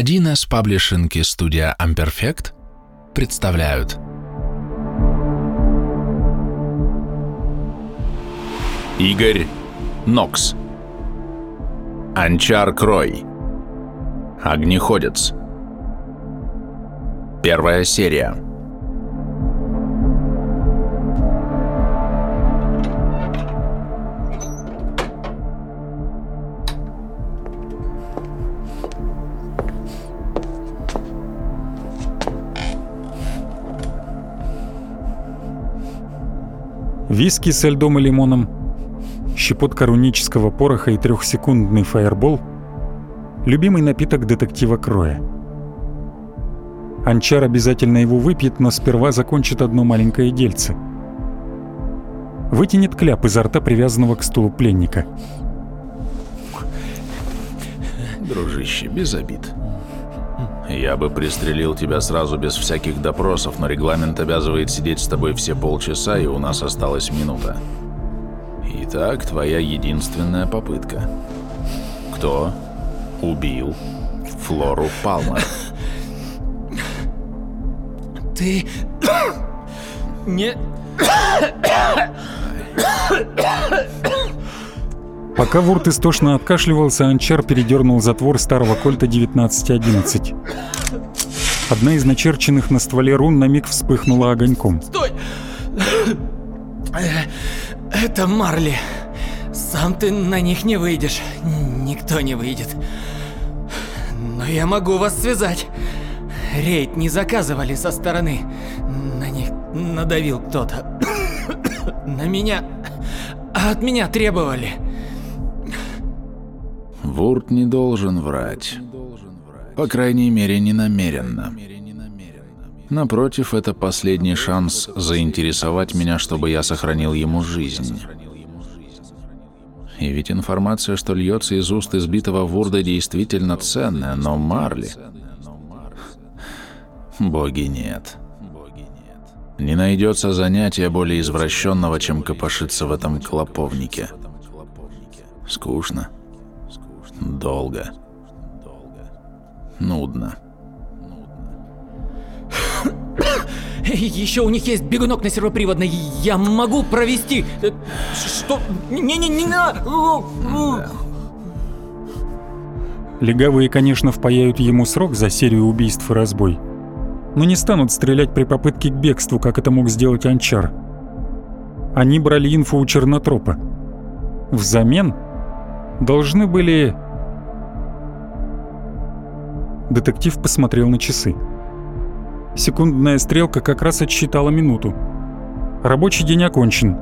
1С паблишинг и студия Amperfect представляют. Игорь Нокс. Анчар Крой. Огнеходец. Первая серия Виски со льдом и лимоном, щепотка рунического пороха и трехсекундный фаербол — любимый напиток детектива Кроя. Анчар обязательно его выпьет, но сперва закончит одно маленькое дельце. Вытянет кляп изо рта, привязанного к стулу пленника. Дружище, без обид. Я бы пристрелил тебя сразу без всяких допросов, но регламент обязывает сидеть с тобой все полчаса, и у нас осталась минута. Итак, твоя единственная попытка. Кто убил Флору Палмер? Ты... Не... Пока Вурт истошно откашливался, Анчар передернул затвор старого кольта 1911. Одна из начерченных на стволе рун на миг вспыхнула огоньком. Стой! Это Марли. Сам ты на них не выйдешь. Никто не выйдет. Но я могу вас связать. Рейд не заказывали со стороны. На них надавил кто-то. На меня... А от меня требовали. Вурт не должен врать. По крайней мере, не намеренно. Напротив, это последний шанс заинтересовать меня, чтобы я сохранил ему жизнь. И ведь информация, что льется из уст избитого Вурда, действительно ценная, но Марли... Боги нет. Не найдется занятия более извращенного, чем копошиться в этом клоповнике. Скучно. Долго. Нудно. Еще у них есть бегунок на сервоприводной. Я могу провести... Э, Что? Не-не-не на... Легавые, конечно, впаяют ему срок за серию убийств и разбой, но не станут стрелять при попытке к бегству, как это мог сделать Анчар. Они брали инфу у Чернотропа. Взамен должны были... Детектив посмотрел на часы. Секундная стрелка как раз отсчитала минуту. Рабочий день окончен.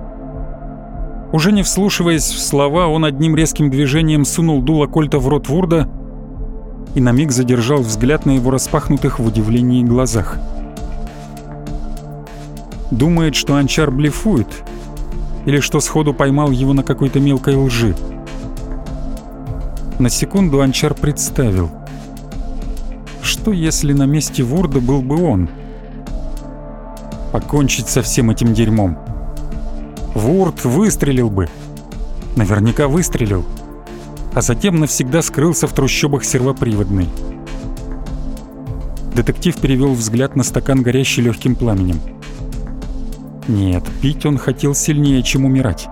Уже не вслушиваясь в слова, он одним резким движением сунул дуло кольта в рот Вурда и на миг задержал взгляд на его распахнутых в удивлении глазах. Думает, что Анчар блефует, или что сходу поймал его на какой-то мелкой лжи. На секунду Анчар представил. Что если на месте Вурда был бы он? Покончить со всем этим дерьмом. Вурд выстрелил бы. Наверняка выстрелил. А затем навсегда скрылся в трущобах сервоприводной. Детектив перевел взгляд на стакан, горящий легким пламенем. Нет, пить он хотел сильнее, чем умирать.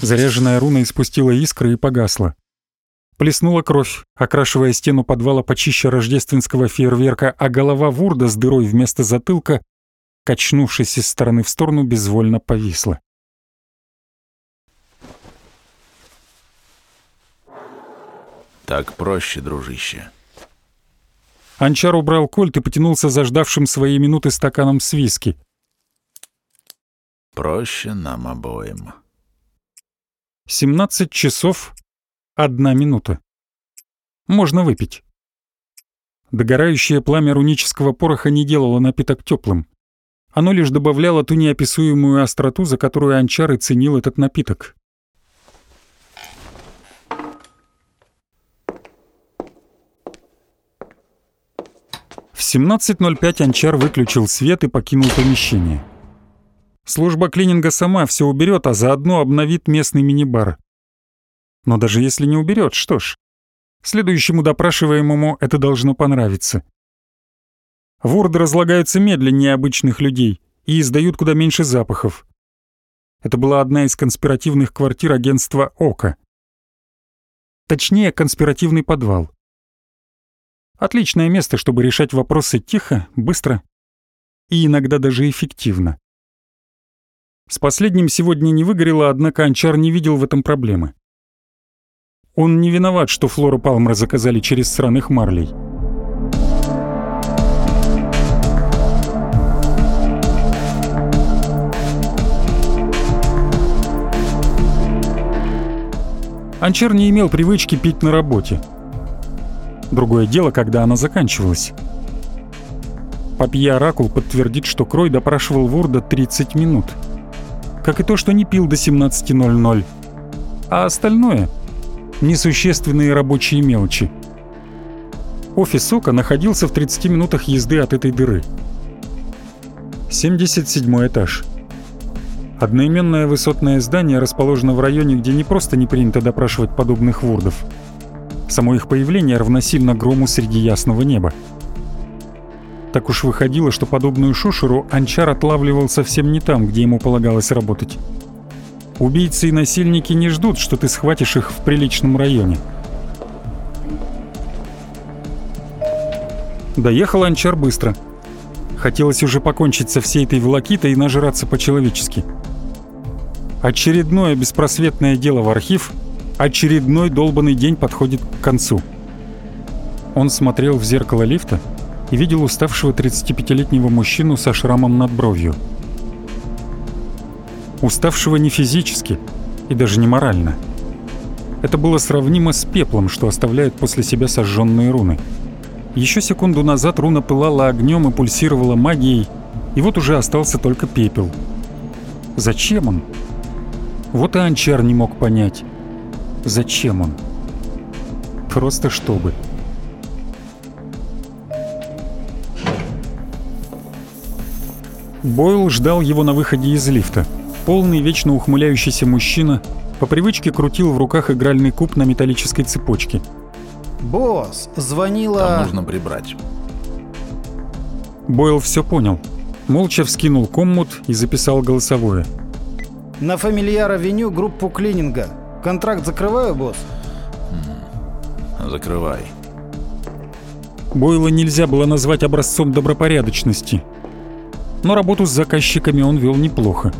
Заряженная руна испустила искры и погасла. Плеснула кровь, окрашивая стену подвала почище рождественского фейерверка, а голова Вурда с дырой вместо затылка, качнувшись из стороны в сторону, безвольно повисла. Так проще, дружище. Анчар убрал кольт и потянулся за ждавшим своей минуты стаканом с виски. Проще нам обоим. 17 часов, одна минута. Можно выпить. Догорающее пламя рунического пороха не делало напиток теплым. Оно лишь добавляло ту неописуемую остроту, за которую Анчар и ценил этот напиток. В 17.05 Анчар выключил свет и покинул помещение. Служба клининга сама все уберет, а заодно обновит местный мини-бар. Но даже если не уберет, что ж, Следующему допрашиваемому это должно понравиться. Ворды разлагаются медленнее обычных людей и издают куда меньше запахов. Это была одна из конспиративных квартир агентства «Ока». Точнее, конспиративный подвал. Отличное место, чтобы решать вопросы тихо, быстро и иногда даже эффективно. С последним сегодня не выгорело, однако Анчар не видел в этом проблемы. Он не виноват, что Флору Палмера заказали через сраных марлей. Анчар не имел привычки пить на работе. Другое дело, когда она заканчивалась. Папье Оракул подтвердит, что Крой допрашивал Ворда 30 минут. Как и то, что не пил до 17.00. А остальное — несущественные рабочие мелочи. Офис Сока находился в 30 минутах езды от этой дыры. 77 этаж. Одноименное высотное здание расположено в районе, где не просто не принято допрашивать подобных вордов. Само их появление равносильно грому среди ясного неба. Так уж выходило, что подобную шушеру Анчар отлавливал совсем не там, где ему полагалось работать. Убийцы и насильники не ждут, что ты схватишь их в приличном районе. Доехал Анчар быстро. Хотелось уже покончить со всей этой волокитой и нажраться по-человечески. Очередное беспросветное дело в архив, очередной долбанный день подходит к концу. Он смотрел в зеркало лифта и видел уставшего 35-летнего мужчину со шрамом над бровью. Уставшего не физически и даже не морально. Это было сравнимо с пеплом, что оставляют после себя сожженные руны. Еще секунду назад руна пылала огнем и пульсировала магией, и вот уже остался только пепел. Зачем он? Вот и Анчар не мог понять. Зачем он? Просто чтобы. Бойл ждал его на выходе из лифта. Полный, вечно ухмыляющийся мужчина по привычке крутил в руках игральный куб на металлической цепочке. «Босс, звонила...» Там нужно прибрать. Бойл все понял. Молча вскинул коммут и записал голосовое. На фамильяр-авеню группу клининга. Контракт закрываю, босс? Закрывай. Бойла нельзя было назвать образцом добропорядочности. Но работу с заказчиками он вел неплохо.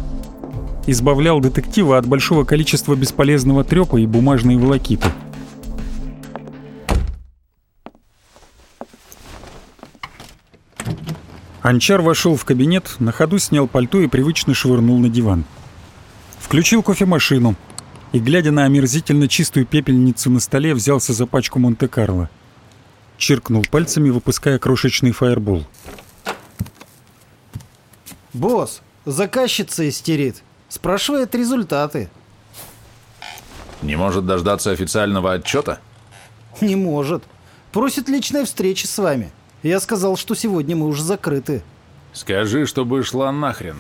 Избавлял детектива от большого количества бесполезного трёпа и бумажной волокиты. Анчар вошел в кабинет, на ходу снял пальто и привычно швырнул на диван. Включил кофемашину и, глядя на омерзительно чистую пепельницу на столе, взялся за пачку Монте-Карло. Чиркнул пальцами, выпуская крошечный фаербол. Босс, заказчица истерит. Спрашивает результаты. Не может дождаться официального отчета? Не может. Просит личной встречи с вами. Я сказал, что сегодня мы уже закрыты. Скажи, чтобы шла нахрен.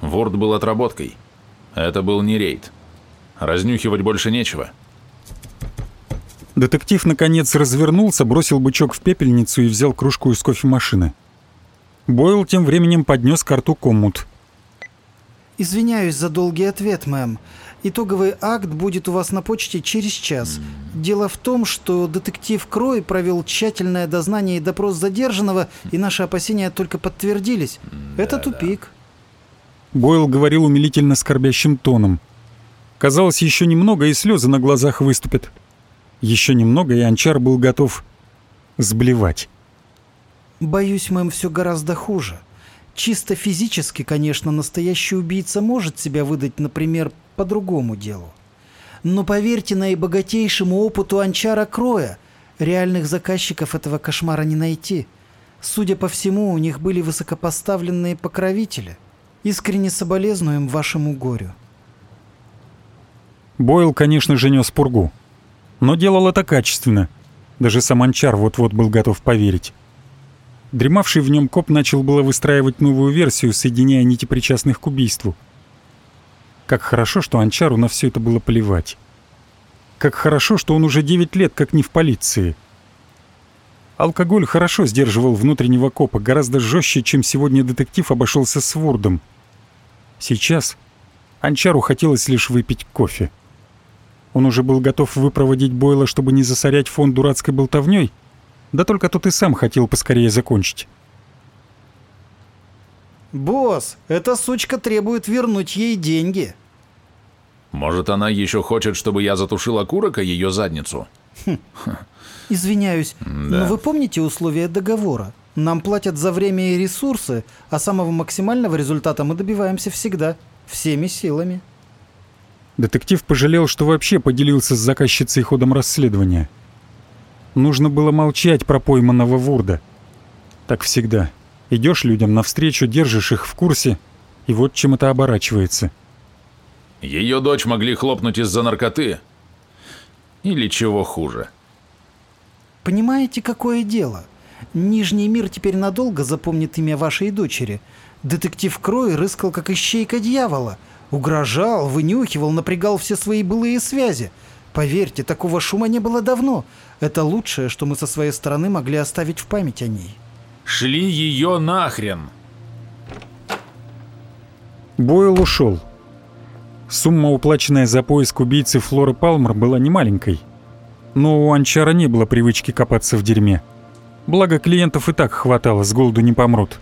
Ворд был отработкой. Это был не рейд. Разнюхивать больше нечего. Детектив наконец развернулся, бросил бычок в пепельницу и взял кружку из кофемашины. Бойл тем временем поднес карту коммут. Извиняюсь за долгий ответ, мэм. Итоговый акт будет у вас на почте через час. Дело в том, что детектив Крой провел тщательное дознание и допрос задержанного, и наши опасения только подтвердились. Это тупик. Бойл говорил умилительно скорбящим тоном. Казалось, еще немного, и слезы на глазах выступят. Еще немного, и Анчар был готов сблевать. Боюсь, мэм, все гораздо хуже. Чисто физически, конечно, настоящий убийца может себя выдать, например, по другому делу. Но поверьте наибогатейшему опыту Анчара Кроя, реальных заказчиков этого кошмара не найти. Судя по всему, у них были высокопоставленные покровители. Искренне соболезнуем вашему горю. Бойл, конечно же, нес пургу. Но делал это качественно. Даже сам Анчар вот-вот был готов поверить. Дремавший в нем коп начал было выстраивать новую версию, соединяя нити причастных к убийству. Как хорошо, что Анчару на все это было плевать. Как хорошо, что он уже 9 лет как не в полиции. Алкоголь хорошо сдерживал внутреннего копа, гораздо жестче, чем сегодня детектив обошелся с Вордом. Сейчас Анчару хотелось лишь выпить кофе. Он уже был готов выпроводить Бойла, чтобы не засорять фон дурацкой болтовней, да только тот и сам хотел поскорее закончить. «Босс, эта сучка требует вернуть ей деньги». Может, она еще хочет, чтобы я затушил окурок о ее задницу? Извиняюсь, но вы помните условия договора? Нам платят за время и ресурсы, а самого максимального результата мы добиваемся всегда, всеми силами. Детектив пожалел, что вообще поделился с заказчицей ходом расследования. Нужно было молчать про пойманного Вурда. Так всегда. Идешь людям навстречу, держишь их в курсе, и вот чем это оборачивается. Ее дочь могли хлопнуть из-за наркоты. Или чего хуже. Понимаете, какое дело? Нижний мир теперь надолго запомнит имя вашей дочери. Детектив Крой рыскал как ищейка дьявола. Угрожал, вынюхивал, напрягал все свои былые связи. Поверьте, такого шума не было давно. Это лучшее, что мы со своей стороны могли оставить в память о ней. Шли ее нахрен! Бойл ушел. Сумма, уплаченная за поиск убийцы Флоры Палмер, была немаленькой. Но у Анчара не было привычки копаться в дерьме. Благо клиентов и так хватало, с голоду не помрут.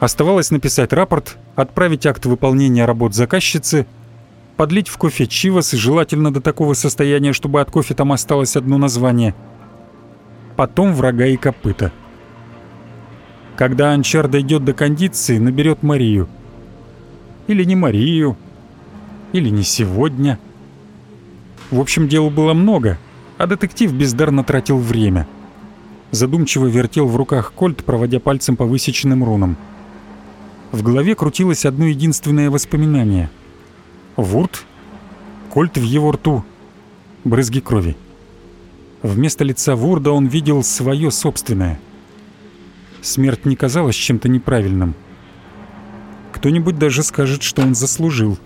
Оставалось написать рапорт, отправить акт выполнения работ заказчицы, подлить в кофе чивас, желательно до такого состояния, чтобы от кофе там осталось одно название. Потом врага и копыта. Когда Анчар дойдет до кондиции, наберет Марию. Или не Марию, или не сегодня. В общем, дел было много, а детектив бездарно тратил время. Задумчиво вертел в руках кольт, проводя пальцем по высеченным рунам. В голове крутилось одно единственное воспоминание. Вурт, кольт в его рту, брызги крови. Вместо лица Вурда он видел свое собственное. Смерть не казалась чем-то неправильным. Кто-нибудь даже скажет, что он заслужил.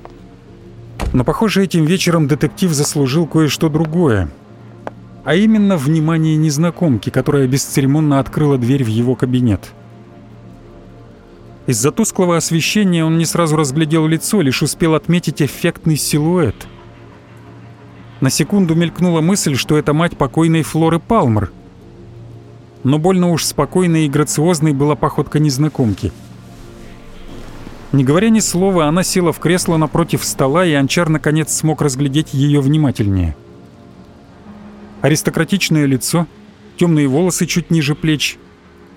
Но, похоже, этим вечером детектив заслужил кое-что другое. А именно внимание незнакомки, которая бесцеремонно открыла дверь в его кабинет. Из-за тусклого освещения он не сразу разглядел лицо, лишь успел отметить эффектный силуэт. На секунду мелькнула мысль, что это мать покойной Флоры Палмер. Но больно уж спокойной и грациозной была походка незнакомки — не говоря ни слова, она села в кресло напротив стола, и Анчар наконец смог разглядеть ее внимательнее. Аристократичное лицо, темные волосы чуть ниже плеч,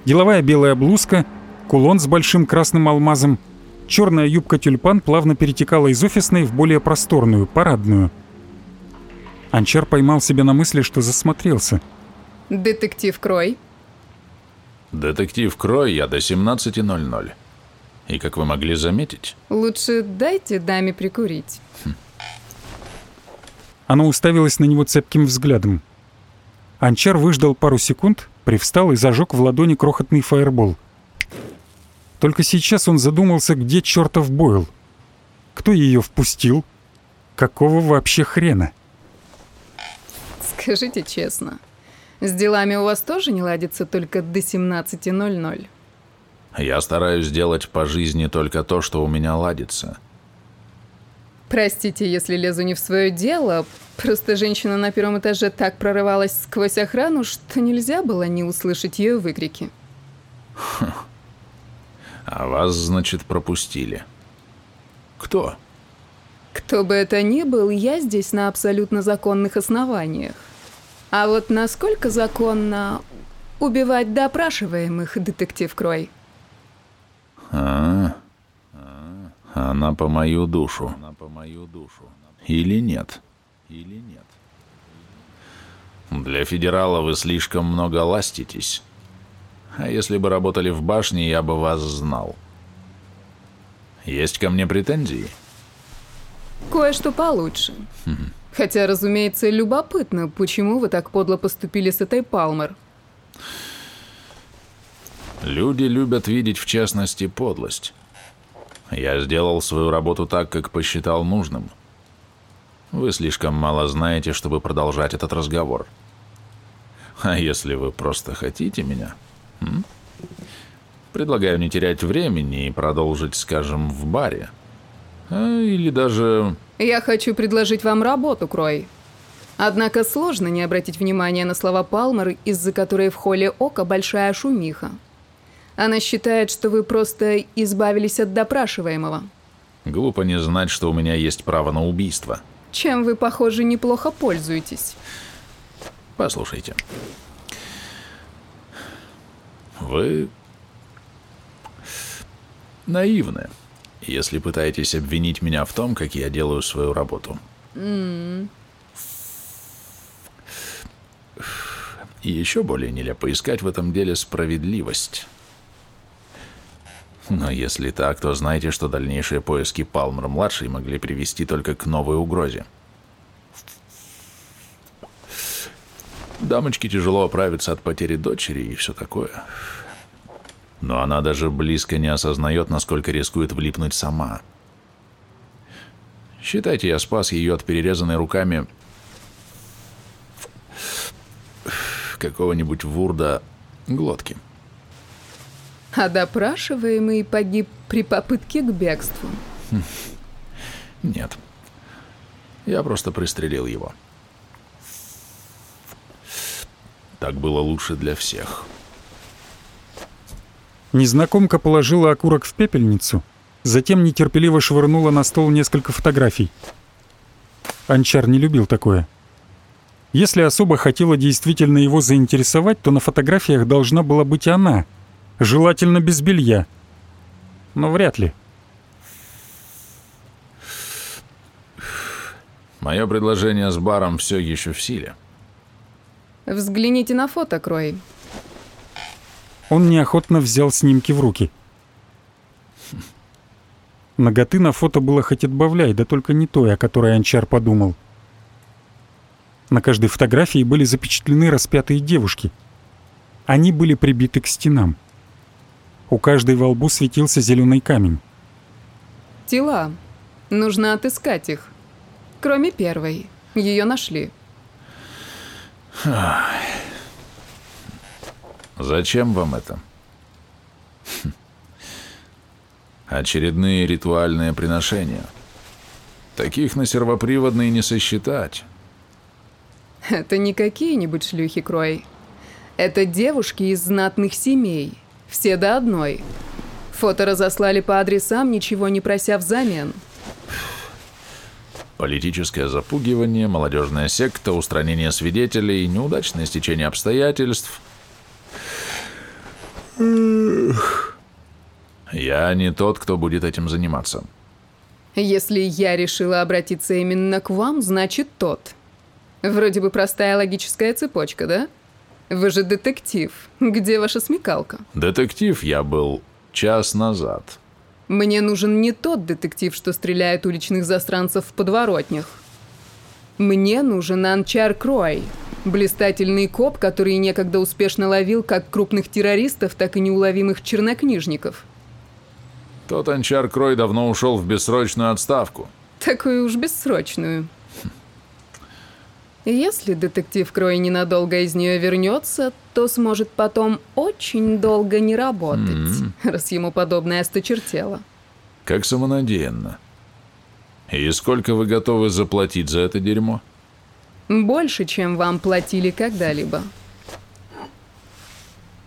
деловая белая блузка, кулон с большим красным алмазом, черная юбка-тюльпан плавно перетекала из офисной в более просторную, парадную. Анчар поймал себя на мысли, что засмотрелся. «Детектив Крой?» «Детектив Крой, я до 17.00». И как вы могли заметить... Лучше дайте даме прикурить. Хм. Она уставилась на него цепким взглядом. Анчар выждал пару секунд, привстал и зажег в ладони крохотный фаербол. Только сейчас он задумался, где чертов Бойл. Кто ее впустил? Какого вообще хрена? Скажите честно, с делами у вас тоже не ладится только до 17.00? Я стараюсь делать по жизни только то, что у меня ладится. Простите, если лезу не в свое дело. Просто женщина на первом этаже так прорывалась сквозь охрану, что нельзя было не услышать ее выкрики. А вас, значит, пропустили. Кто? Кто бы это ни был, я здесь на абсолютно законных основаниях. А вот насколько законно убивать допрашиваемых, детектив Крой? А, она по мою душу. Она по мою душу. Или нет? Или нет? Для федерала вы слишком много ластитесь. А если бы работали в башне, я бы вас знал. Есть ко мне претензии? Кое-что получше. Хотя, разумеется, любопытно, почему вы так подло поступили с этой Палмер. Люди любят видеть в частности подлость. Я сделал свою работу так, как посчитал нужным. Вы слишком мало знаете, чтобы продолжать этот разговор. А если вы просто хотите меня, м? предлагаю не терять времени и продолжить, скажем, в баре. А, или даже... Я хочу предложить вам работу, Крой. Однако сложно не обратить внимания на слова Палмер, из-за которой в холле Ока большая шумиха. Она считает, что вы просто избавились от допрашиваемого. Глупо не знать, что у меня есть право на убийство. Чем вы, похоже, неплохо пользуетесь. Послушайте. Вы наивны, если пытаетесь обвинить меня в том, как я делаю свою работу. И еще более нелепо искать в этом деле справедливость. Но если так, то знайте, что дальнейшие поиски Палмер-младшей могли привести только к новой угрозе. Дамочке тяжело оправиться от потери дочери и все такое. Но она даже близко не осознает, насколько рискует влипнуть сама. Считайте, я спас ее от перерезанной руками какого-нибудь вурда глотки. А допрашиваемый погиб при попытке к бегству. Нет. Я просто пристрелил его. Так было лучше для всех. Незнакомка положила окурок в пепельницу, затем нетерпеливо швырнула на стол несколько фотографий. Анчар не любил такое. Если особо хотела действительно его заинтересовать, то на фотографиях должна была быть она, желательно без белья. Но вряд ли. Мое предложение с баром все еще в силе. Взгляните на фото, Крой. Он неохотно взял снимки в руки. Ноготы на фото было хоть отбавляй, да только не той, о которой Анчар подумал. На каждой фотографии были запечатлены распятые девушки. Они были прибиты к стенам. У каждой во лбу светился зеленый камень. Тела. Нужно отыскать их. Кроме первой. Ее нашли. Зачем вам это? Хм. Очередные ритуальные приношения. Таких на сервоприводные не сосчитать. Это не какие-нибудь шлюхи, Крой. Это девушки из знатных семей. Все до одной. Фото разослали по адресам, ничего не прося взамен. Политическое запугивание, молодежная секта, устранение свидетелей, неудачное стечение обстоятельств. Я не тот, кто будет этим заниматься. Если я решила обратиться именно к вам, значит тот. Вроде бы простая логическая цепочка, да? Вы же детектив. Где ваша смекалка? Детектив я был час назад. Мне нужен не тот детектив, что стреляет уличных застранцев в подворотнях. Мне нужен Анчар Крой, блистательный коп, который некогда успешно ловил как крупных террористов, так и неуловимых чернокнижников. Тот Анчар Крой давно ушел в бессрочную отставку. Такую уж бессрочную. Если детектив Крой ненадолго из нее вернется, то сможет потом очень долго не работать, М. раз ему подобное осточертело. Как самонадеянно. И сколько вы готовы заплатить за это дерьмо? Больше, чем вам платили когда-либо.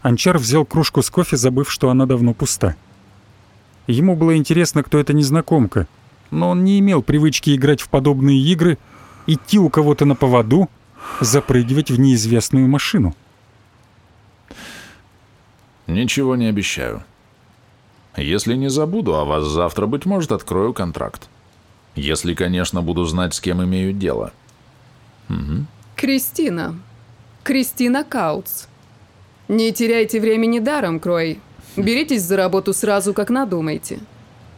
Анчар взял кружку с кофе, забыв, что она давно пуста. Ему было интересно, кто эта незнакомка, но он не имел привычки играть в подобные игры, идти у кого-то на поводу, запрыгивать в неизвестную машину. Ничего не обещаю. Если не забуду о вас завтра, быть может, открою контракт. Если, конечно, буду знать, с кем имею дело. Кристина. Кристина Каутс. Не теряйте времени даром, Крой. Беритесь за работу сразу, как надумаете.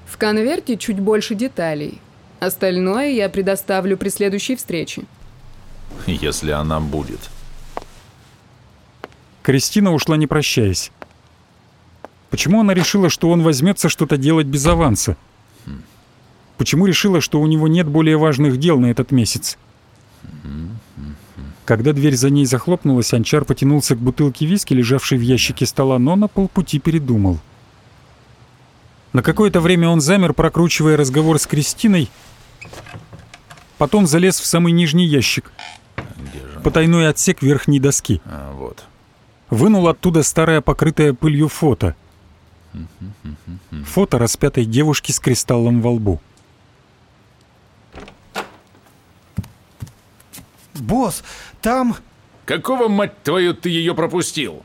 В конверте чуть больше деталей. Остальное я предоставлю при следующей встрече. Если она будет. Кристина ушла не прощаясь. Почему она решила, что он возьмется что-то делать без аванса? Почему решила, что у него нет более важных дел на этот месяц? Когда дверь за ней захлопнулась, Анчар потянулся к бутылке виски, лежавшей в ящике стола, но на полпути передумал. На какое-то время он замер, прокручивая разговор с Кристиной, потом залез в самый нижний ящик, потайной отсек верхней доски. А, вот. Вынул оттуда старое покрытое пылью фото. Фото распятой девушки с кристаллом во лбу. Босс, там... Какого, мать твою, ты ее пропустил?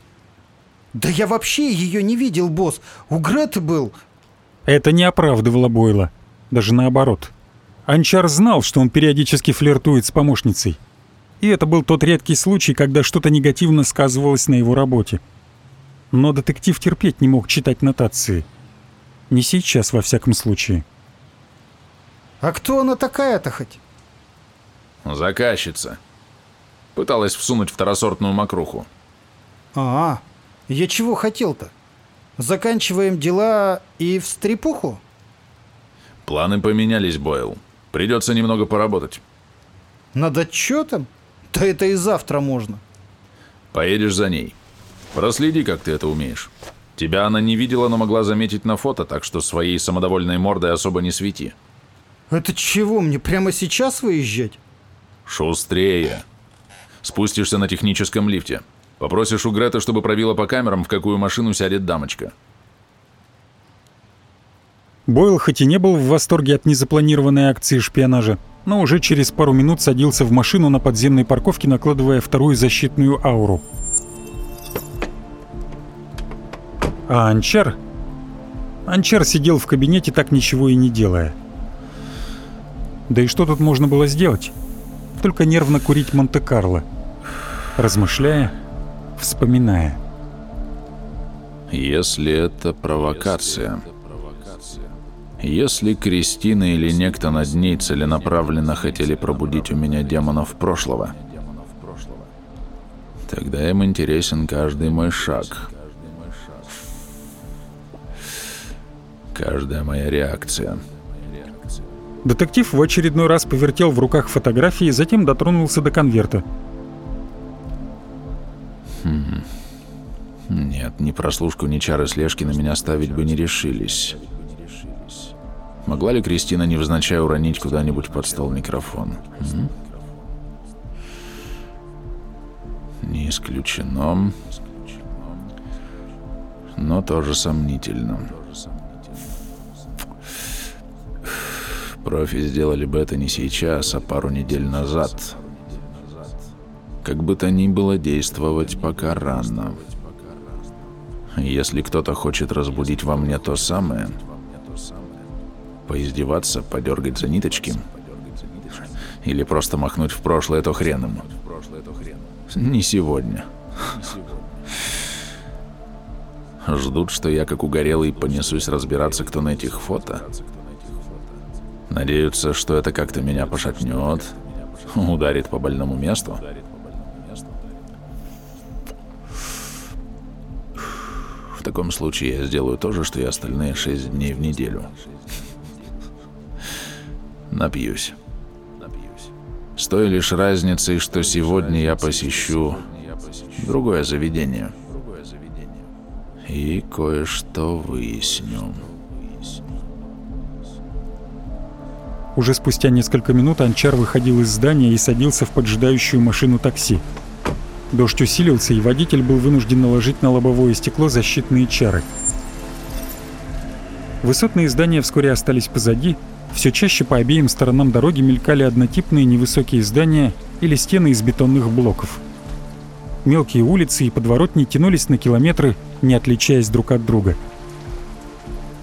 Да я вообще ее не видел, босс. У Греты был. Это не оправдывало Бойла. Даже наоборот. Анчар знал, что он периодически флиртует с помощницей. И это был тот редкий случай, когда что-то негативно сказывалось на его работе. Но детектив терпеть не мог читать нотации. Не сейчас, во всяком случае. А кто она такая-то хоть? Заказчица. Пыталась всунуть второсортную мокруху. А, я чего хотел-то? Заканчиваем дела и в стрепуху? Планы поменялись, Бойл. Придется немного поработать. Над отчетом? Да это и завтра можно. Поедешь за ней. Проследи, как ты это умеешь. Тебя она не видела, но могла заметить на фото, так что своей самодовольной мордой особо не свети. Это чего, мне прямо сейчас выезжать? Шустрее. Спустишься на техническом лифте. Попросишь у Греты, чтобы пробила по камерам, в какую машину сядет дамочка. Бойл хоть и не был в восторге от незапланированной акции шпионажа, но уже через пару минут садился в машину на подземной парковке, накладывая вторую защитную ауру. А Анчар... Анчар сидел в кабинете, так ничего и не делая. Да и что тут можно было сделать? Только нервно курить Монте-Карло, размышляя, вспоминая. Если это провокация... Если Кристина или некто над ней целенаправленно хотели пробудить у меня демонов прошлого, тогда им интересен каждый мой шаг. Каждая моя реакция. Детектив в очередной раз повертел в руках фотографии, затем дотронулся до конверта. Нет, ни прослушку, ни чары слежки на меня ставить бы не решились. Могла ли Кристина невзначай уронить куда-нибудь под стол микрофон? Не исключено. Но тоже сомнительно. Профи сделали бы это не сейчас, а пару недель назад. Как бы то ни было, действовать пока рано. Если кто-то хочет разбудить во мне то самое, поиздеваться, подергать за ниточки, или просто махнуть в прошлое, то хрен ему. Не сегодня. Ждут, что я, как угорелый, понесусь разбираться, кто на этих фото. Надеются, что это как-то меня пошатнет, ударит по больному месту. В таком случае я сделаю то же, что и остальные шесть дней в неделю. Напьюсь. С той лишь разницей, что сегодня я посещу другое заведение. И кое-что выясню. Уже спустя несколько минут Анчар выходил из здания и садился в поджидающую машину такси. Дождь усилился, и водитель был вынужден наложить на лобовое стекло защитные чары. Высотные здания вскоре остались позади, все чаще по обеим сторонам дороги мелькали однотипные невысокие здания или стены из бетонных блоков. Мелкие улицы и подворотни тянулись на километры, не отличаясь друг от друга.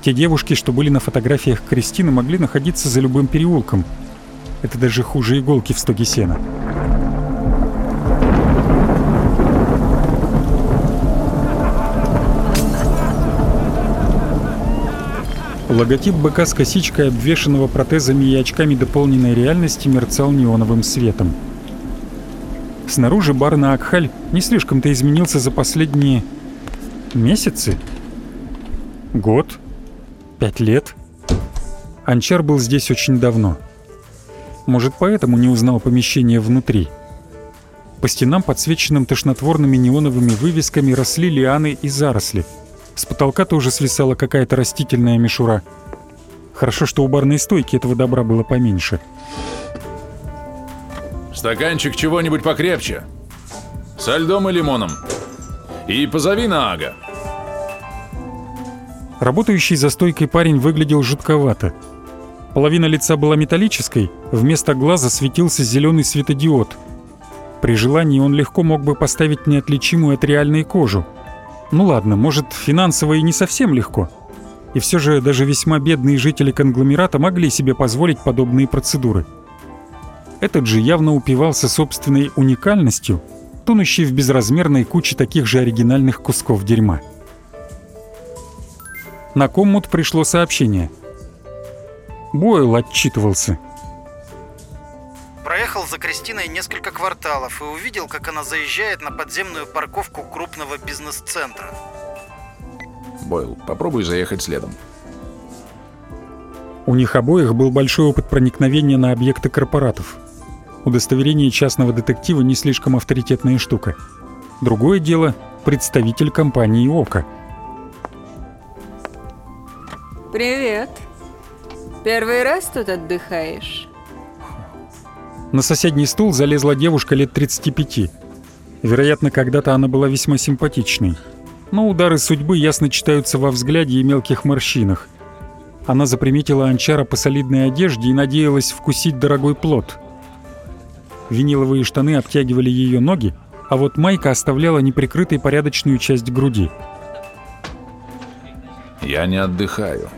Те девушки, что были на фотографиях Кристины, могли находиться за любым переулком. Это даже хуже иголки в стоге сена. Логотип быка с косичкой, обвешанного протезами и очками дополненной реальности, мерцал неоновым светом. Снаружи бар на Акхаль не слишком-то изменился за последние... месяцы? Год? Пять лет? Анчар был здесь очень давно. Может, поэтому не узнал помещение внутри. По стенам, подсвеченным тошнотворными неоновыми вывесками, росли лианы и заросли. С потолка тоже свисала какая-то растительная мишура. Хорошо, что у барной стойки этого добра было поменьше. Стаканчик чего-нибудь покрепче. Со льдом и лимоном. И позови на Ага. Работающий за стойкой парень выглядел жутковато. Половина лица была металлической, вместо глаза светился зеленый светодиод. При желании он легко мог бы поставить неотличимую от реальной кожу. Ну ладно, может, финансово и не совсем легко. И все же даже весьма бедные жители конгломерата могли себе позволить подобные процедуры. Этот же явно упивался собственной уникальностью, тонущей в безразмерной куче таких же оригинальных кусков дерьма. На коммут пришло сообщение. Бойл отчитывался. Проехал за Кристиной несколько кварталов и увидел, как она заезжает на подземную парковку крупного бизнес-центра. Бойл, попробуй заехать следом. У них обоих был большой опыт проникновения на объекты корпоратов. Удостоверение частного детектива не слишком авторитетная штука. Другое дело — представитель компании «Ока». Привет. Первый раз тут отдыхаешь? На соседний стул залезла девушка лет 35. Вероятно, когда-то она была весьма симпатичной. Но удары судьбы ясно читаются во взгляде и мелких морщинах. Она заприметила Анчара по солидной одежде и надеялась вкусить дорогой плод. Виниловые штаны обтягивали ее ноги, а вот майка оставляла неприкрытой порядочную часть груди. Я не отдыхаю.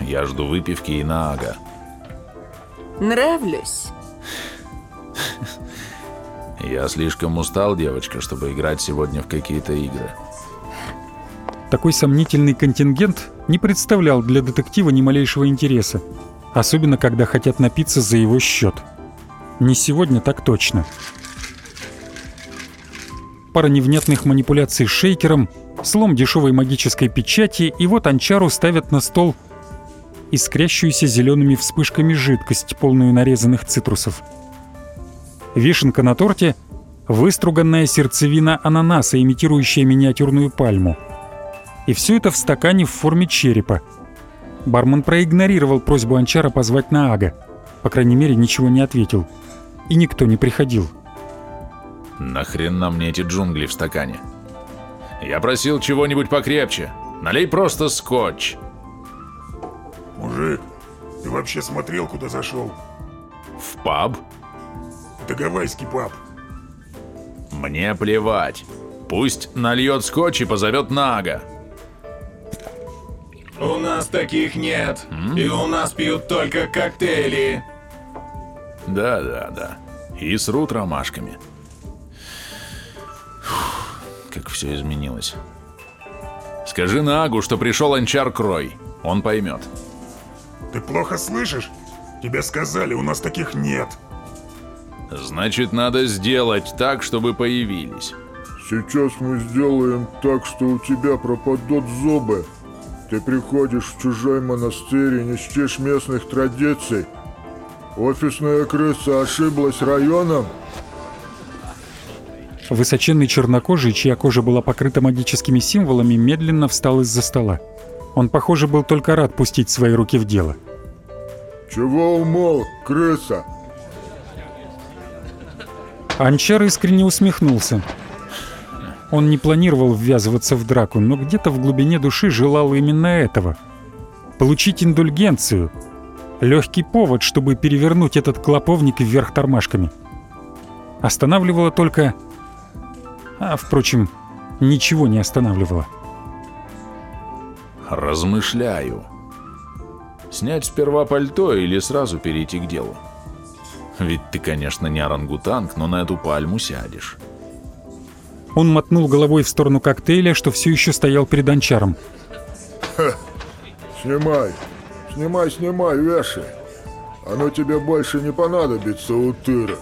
Я жду выпивки и на Ага. Нравлюсь. Я слишком устал, девочка, чтобы играть сегодня в какие-то игры. Такой сомнительный контингент не представлял для детектива ни малейшего интереса, особенно когда хотят напиться за его счет. Не сегодня так точно. Пара невнятных манипуляций с шейкером, слом дешевой магической печати, и вот Анчару ставят на стол искрящуюся зелеными вспышками жидкость, полную нарезанных цитрусов. Вишенка на торте — выструганная сердцевина ананаса, имитирующая миниатюрную пальму. И все это в стакане в форме черепа. Бармен проигнорировал просьбу Анчара позвать на Ага. По крайней мере, ничего не ответил. И никто не приходил. Нахрена мне эти джунгли в стакане? Я просил чего-нибудь покрепче. Налей просто скотч. Мужик, ты вообще смотрел, куда зашел? В паб? Это гавайский паб. Мне плевать. Пусть нальет скотч и позовет Нага. У нас таких нет. И у нас пьют только коктейли. Да, да, да. И срут ромашками. Фух, как все изменилось. Скажи Нагу, что пришел Анчар Крой. Он поймет. Ты плохо слышишь? Тебе сказали, у нас таких нет. Значит, надо сделать так, чтобы появились. Сейчас мы сделаем так, что у тебя пропадут зубы. Ты приходишь в чужой монастырь и не чтишь местных традиций. Офисная крыса ошиблась районом. Высоченный чернокожий, чья кожа была покрыта магическими символами, медленно встал из-за стола. Он, похоже, был только рад пустить свои руки в дело. Чего умолк, крыса? Анчар искренне усмехнулся. Он не планировал ввязываться в драку, но где-то в глубине души желал именно этого. Получить индульгенцию. Легкий повод, чтобы перевернуть этот клоповник вверх тормашками. Останавливало только... А, впрочем, ничего не останавливало. Размышляю. Снять сперва пальто или сразу перейти к делу? Ведь ты, конечно, не орангутанг, но на эту пальму сядешь. Он мотнул головой в сторону коктейля, что все еще стоял перед анчаром. Снимай, снимай, снимай, вешай. Оно тебе больше не понадобится, утырок.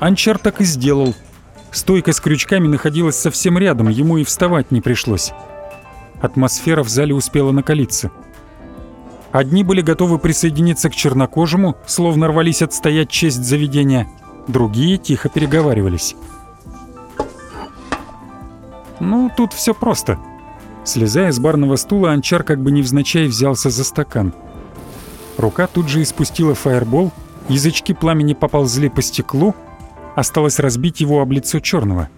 Анчар так и сделал. Стойка с крючками находилась совсем рядом, ему и вставать не пришлось. Атмосфера в зале успела накалиться. Одни были готовы присоединиться к чернокожему, словно рвались отстоять честь заведения, другие тихо переговаривались. Ну, тут все просто. Слезая с барного стула, Анчар как бы невзначай взялся за стакан. Рука тут же испустила фаербол, язычки пламени поползли по стеклу, осталось разбить его об лицо черного.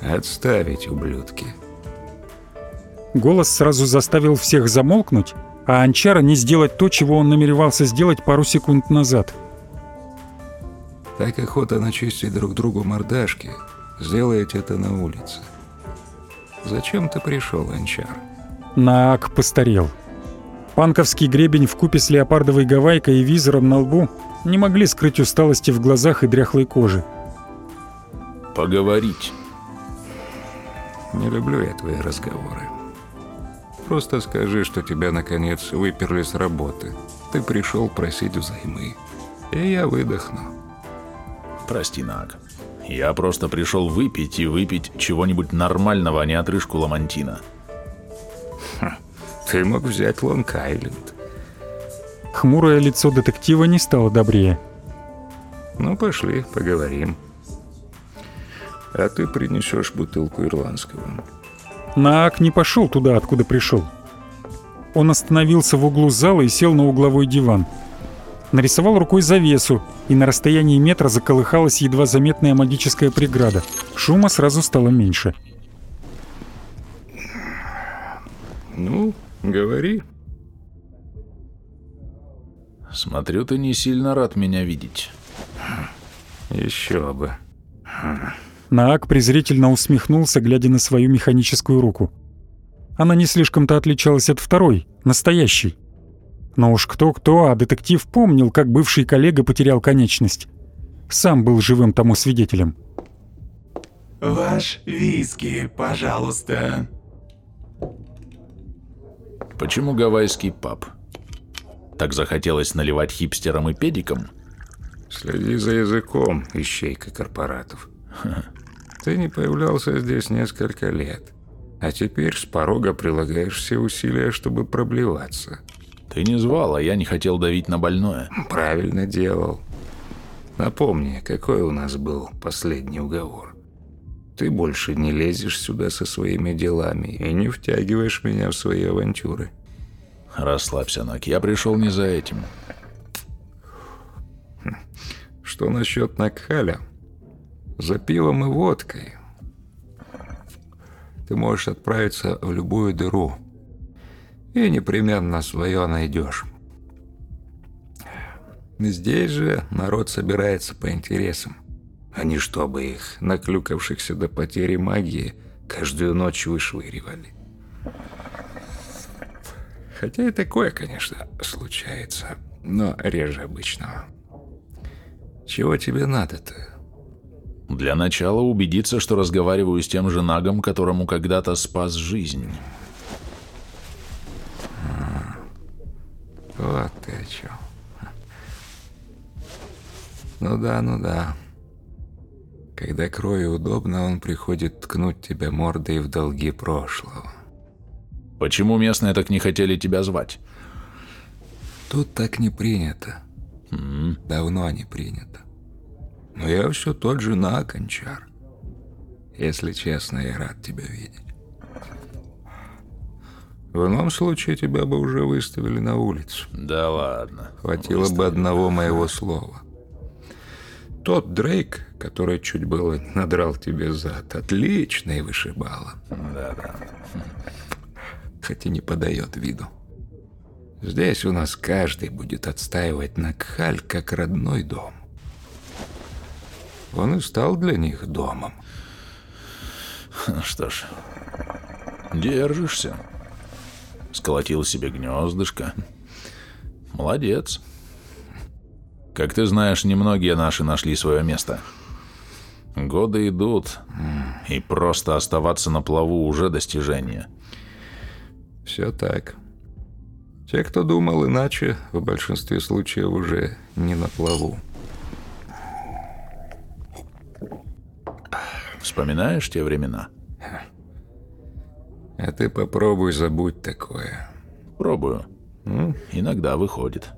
«Отставить, ублюдки!» Голос сразу заставил всех замолкнуть, а Анчара не сделать то, чего он намеревался сделать пару секунд назад. «Так охота начистить друг другу мордашки. Сделайте это на улице. Зачем ты пришел, Анчар?» Наак постарел. Панковский гребень в купе с леопардовой гавайкой и визором на лбу не могли скрыть усталости в глазах и дряхлой кожи. Поговорить. Не люблю я твои разговоры. Просто скажи, что тебя наконец выперли с работы. Ты пришел просить взаймы. И я выдохну. Прости, Наг. Я просто пришел выпить и выпить чего-нибудь нормального, а не отрыжку ламантина. Ха, ты мог взять Лонг-Айленд. Хмурое лицо детектива не стало добрее. Ну, пошли, поговорим. А ты принесешь бутылку ирландского. Наак не пошел туда, откуда пришел. Он остановился в углу зала и сел на угловой диван. Нарисовал рукой завесу, и на расстоянии метра заколыхалась едва заметная магическая преграда. Шума сразу стало меньше. Ну, говори. Смотрю, ты не сильно рад меня видеть. Еще бы. Наак презрительно усмехнулся, глядя на свою механическую руку. Она не слишком-то отличалась от второй, настоящей. Но уж кто-кто, а детектив помнил, как бывший коллега потерял конечность. Сам был живым тому свидетелем. Ваш виски, пожалуйста. Почему гавайский паб? Так захотелось наливать хипстерам и педикам? Следи за языком, ищейка корпоратов. Ты не появлялся здесь несколько лет, а теперь с порога прилагаешь все усилия, чтобы проблеваться. Ты не звал, а я не хотел давить на больное. Правильно делал. Напомни, какой у нас был последний уговор. Ты больше не лезешь сюда со своими делами и не втягиваешь меня в свои авантюры. Расслабься, Нак, я пришел не за этим. Что насчет Накхаля? За пивом и водкой. Ты можешь отправиться в любую дыру. И непременно свое найдешь. Здесь же народ собирается по интересам, а не чтобы их, наклюкавшихся до потери магии, каждую ночь вышвыривали. Хотя и такое, конечно, случается, но реже обычного. Чего тебе надо-то? Для начала убедиться, что разговариваю с тем же Нагом, которому когда-то спас жизнь. Вот ты о чем. Ну да, ну да. Когда крою удобно, он приходит ткнуть тебя мордой в долги прошлого. Почему местные так не хотели тебя звать? Тут так не принято. М Давно не принято. Но я все тот же Накончар. Если честно, я рад тебя видеть. В ином случае тебя бы уже выставили на улицу. Да ладно. Хватило бы одного моего слова. Тот Дрейк, который чуть было не надрал тебе зад, отличный вышибала. Да-да. Хотя не подает виду. Здесь у нас каждый будет отстаивать Накхаль как родной дом. Он и стал для них домом. Что ж, держишься. Сколотил себе гнездышко. Молодец. Как ты знаешь, немногие наши нашли свое место. Годы идут, и просто оставаться на плаву уже достижение. Все так. Те, кто думал иначе, в большинстве случаев уже не на плаву. Вспоминаешь те времена? А ты попробуй забудь такое. Пробую. Иногда выходит.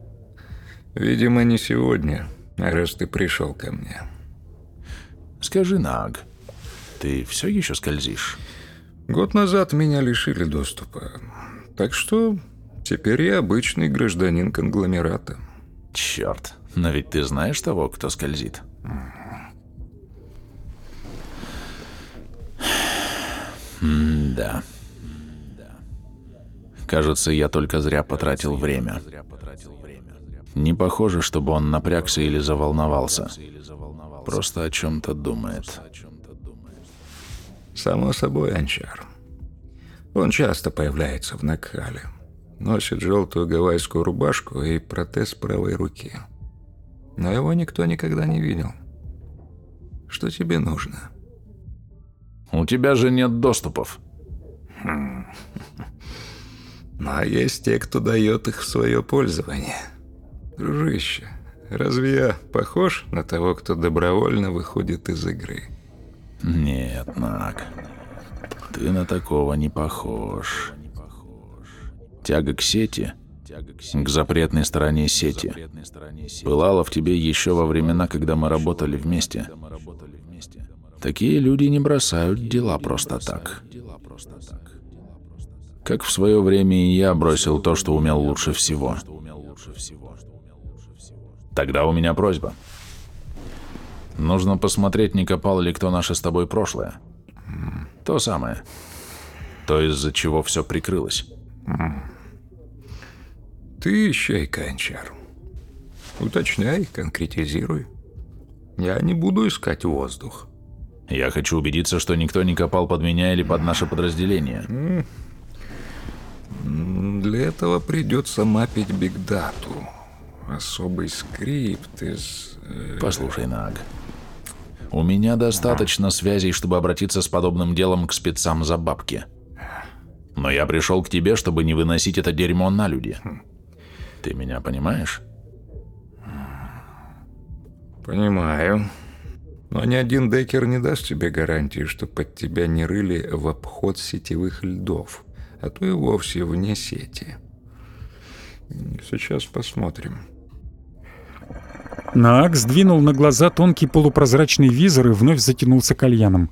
Видимо, не сегодня, раз ты пришел ко мне. Скажи, Наг, ты все еще скользишь? Год назад меня лишили доступа. Так что теперь я обычный гражданин конгломерата. Черт, но ведь ты знаешь того, кто скользит. Да. Кажется, я только зря потратил время. Не похоже, чтобы он напрягся или заволновался. Просто о чем-то думает. Само собой, Анчар. Он часто появляется в Накале. Носит желтую гавайскую рубашку и протез правой руки. Но его никто никогда не видел. Что тебе нужно? У тебя же нет доступов. Хм. Ну, а есть те, кто дает их в свое пользование. Дружище, разве я похож на того, кто добровольно выходит из игры? Нет, Нак. Ты на такого не похож. Тяга к сети, к запретной стороне сети, пылала в тебе еще во времена, когда мы работали вместе. Такие люди не бросают дела просто так. Как в свое время и я бросил то, что умел лучше всего. Тогда у меня просьба. Нужно посмотреть, не копал ли кто наше с тобой прошлое. То самое. То, из-за чего все прикрылось. Ты ищай, Канчар. Уточняй, конкретизируй. Я не буду искать воздух. Я хочу убедиться, что никто не копал под меня или под наше подразделение. Для этого придется мапить бигдату. Особый скрипт из... Э, Послушай, Наг. У меня достаточно связей, чтобы обратиться с подобным делом к спецам за бабки. Но я пришел к тебе, чтобы не выносить это дерьмо на люди. Ты меня понимаешь? Понимаю. Но ни один декер не даст тебе гарантии, что под тебя не рыли в обход сетевых льдов, а то и вовсе вне сети. Сейчас посмотрим. Наак сдвинул на глаза тонкий полупрозрачный визор и вновь затянулся кальяном.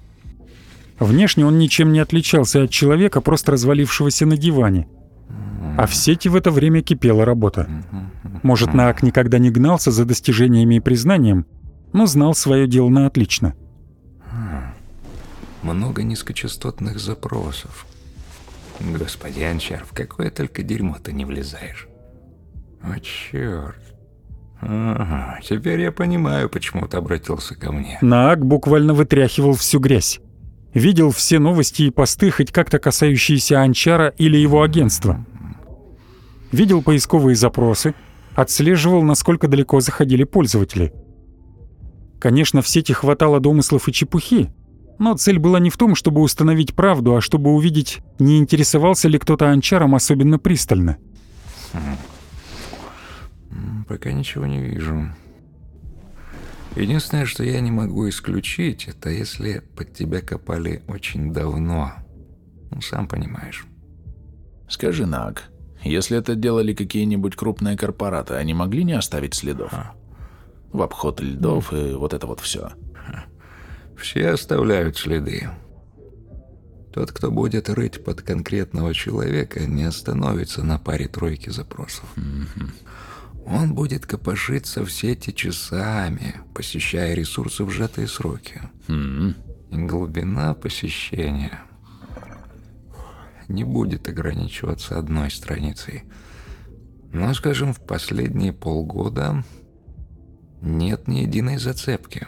Внешне он ничем не отличался от человека, просто развалившегося на диване. А в сети в это время кипела работа. Может, Наак никогда не гнался за достижениями и признанием, но знал свое дело на отлично. Много низкочастотных запросов. Господи, Анчар, в какое только дерьмо ты не влезаешь. О, черт. Ага, теперь я понимаю, почему ты обратился ко мне. Наак буквально вытряхивал всю грязь. Видел все новости и посты, хоть как-то касающиеся Анчара или его агентства. Видел поисковые запросы, отслеживал, насколько далеко заходили пользователи. Конечно, в сети хватало домыслов и чепухи, но цель была не в том, чтобы установить правду, а чтобы увидеть, не интересовался ли кто-то Анчаром особенно пристально. Пока ничего не вижу. Единственное, что я не могу исключить, это если под тебя копали очень давно. Ну, сам понимаешь. Скажи, Наг, если это делали какие-нибудь крупные корпораты, они могли не оставить следов? А. В обход льдов и вот это вот все. Все оставляют следы. Тот, кто будет рыть под конкретного человека, не остановится на паре-тройки запросов. Mm-hmm. Он будет копошиться все эти часами, посещая ресурсы в сжатые сроки. И глубина посещения не будет ограничиваться одной страницей. Но, скажем, в последние полгода нет ни единой зацепки.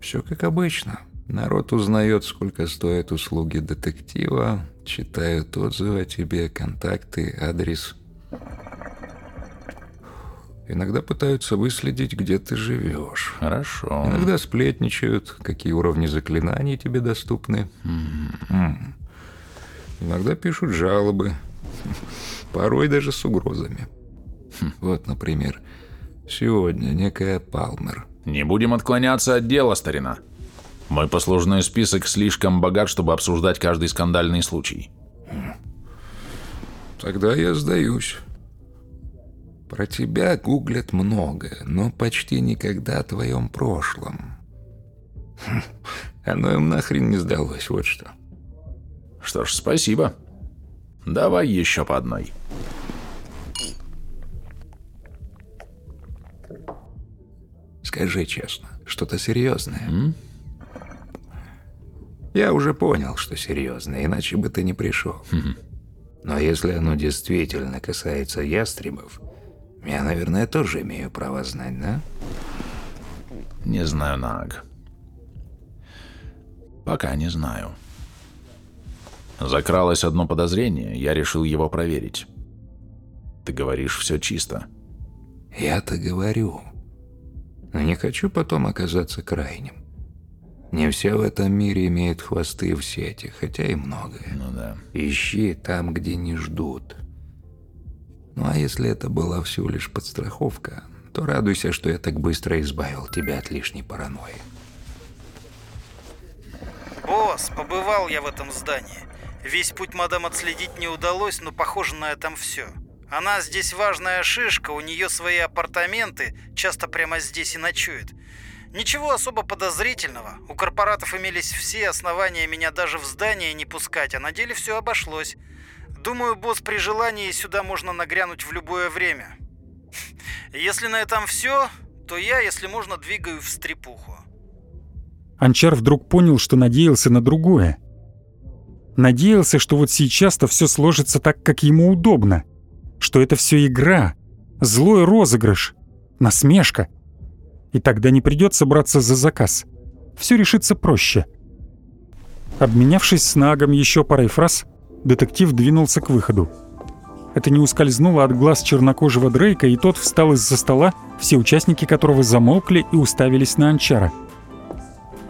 Все как обычно. Народ узнает, сколько стоят услуги детектива, читают отзывы о тебе, контакты, адрес – Иногда пытаются выследить, где ты живешь. Хорошо. Иногда сплетничают, какие уровни заклинаний тебе доступны. Mm. Иногда пишут жалобы. Порой даже с угрозами. Хм. Вот, например, сегодня некая Палмер. Не будем отклоняться от дела, старина. Мой послужной список слишком богат, чтобы обсуждать каждый скандальный случай. Тогда я сдаюсь. Про тебя гуглят много, но почти никогда о твоем прошлом. Хм, оно им нахрен не сдалось, вот что. Что ж, спасибо. Давай еще по одной. Скажи честно, что-то серьезное. М? Я уже понял, что серьезное, иначе бы ты не пришел. Но если оно действительно касается ястребов, я, наверное, тоже имею право знать, да? Не знаю, Наг. Пока не знаю. Закралось одно подозрение, я решил его проверить. Ты говоришь, все чисто. Я-то говорю. Но не хочу потом оказаться крайним. Не все в этом мире имеют хвосты в сети, хотя и многое. Ну да. Ищи там, где не ждут. Ну а если это была всего лишь подстраховка, то радуйся, что я так быстро избавил тебя от лишней паранойи. Босс, побывал я в этом здании. Весь путь мадам отследить не удалось, но похоже на этом все. Она здесь важная шишка, у нее свои апартаменты, часто прямо здесь и ночует. Ничего особо подозрительного. У корпоратов имелись все основания меня даже в здание не пускать, а на деле все обошлось. Думаю, босс, при желании сюда можно нагрянуть в любое время. Если на этом все, то я, если можно, двигаю в стрепуху. Анчар вдруг понял, что надеялся на другое. Надеялся, что вот сейчас-то все сложится так, как ему удобно. Что это все игра, злой розыгрыш, насмешка. И тогда не придется браться за заказ. Все решится проще. Обменявшись с Нагом еще парой фраз, детектив двинулся к выходу. Это не ускользнуло от глаз чернокожего Дрейка, и тот встал из-за стола, все участники которого замолкли и уставились на Анчара.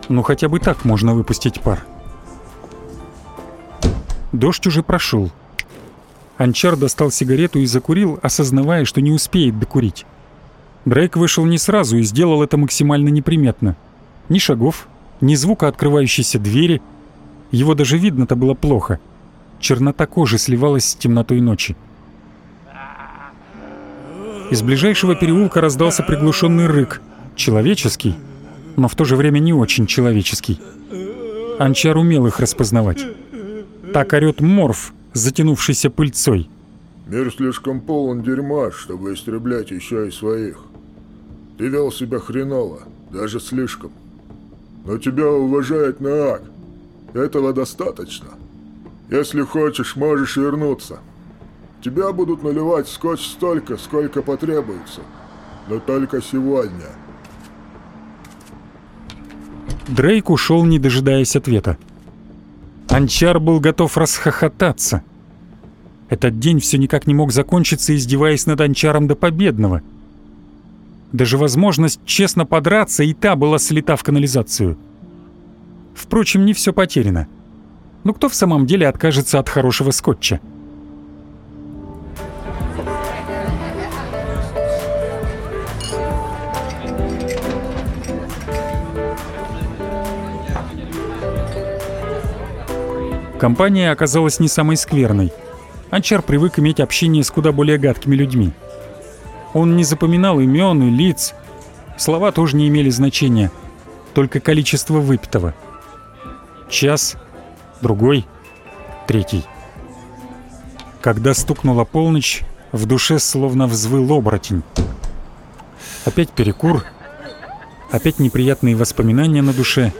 Ну хотя бы так можно выпустить пар. Дождь уже прошел. Анчар достал сигарету и закурил, осознавая, что не успеет докурить. Дрейк вышел не сразу и сделал это максимально неприметно. Ни шагов, ни звука открывающейся двери. Его даже видно-то было плохо. Чернота кожи сливалась с темнотой ночи. Из ближайшего переулка раздался приглушенный рык. Человеческий, но в то же время не очень человеческий. Анчар умел их распознавать. Так орёт морф, затянувшийся пыльцой. Мир слишком полон дерьма, чтобы истреблять еще и своих. Ты вел себя хреново, даже слишком. Но тебя уважает Наак. Этого достаточно. Если хочешь, можешь вернуться. Тебя будут наливать скотч столько, сколько потребуется. Но только сегодня. Дрейк ушел, не дожидаясь ответа. Анчар был готов расхохотаться. Этот день все никак не мог закончиться, издеваясь над Анчаром до победного. Даже возможность честно подраться и та была слита в канализацию. Впрочем, не все потеряно. Но кто в самом деле откажется от хорошего скотча? Компания оказалась не самой скверной. Анчар привык иметь общение с куда более гадкими людьми. Он не запоминал имен и лиц. Слова тоже не имели значения, только количество выпитого. Час, другой, третий. Когда стукнула полночь, в душе словно взвыл оборотень. Опять перекур, опять неприятные воспоминания на душе.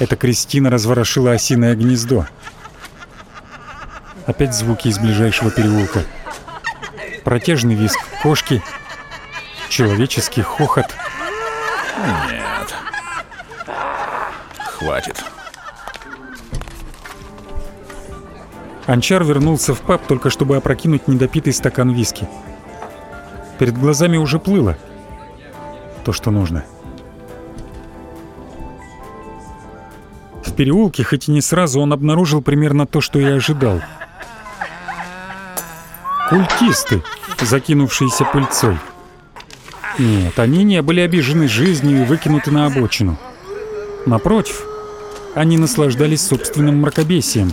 Эта Кристина разворошила осиное гнездо. Опять звуки из ближайшего переулка. Протяжный визг кошки. Человеческий хохот. Нет. Хватит. Анчар вернулся в паб только чтобы опрокинуть недопитый стакан виски. Перед глазами уже плыло. То, что нужно. В переулке, хоть и не сразу, он обнаружил примерно то, что и ожидал. Культисты, закинувшиеся пыльцой. Нет, они не были обижены жизнью и выкинуты на обочину. Напротив, они наслаждались собственным мракобесием.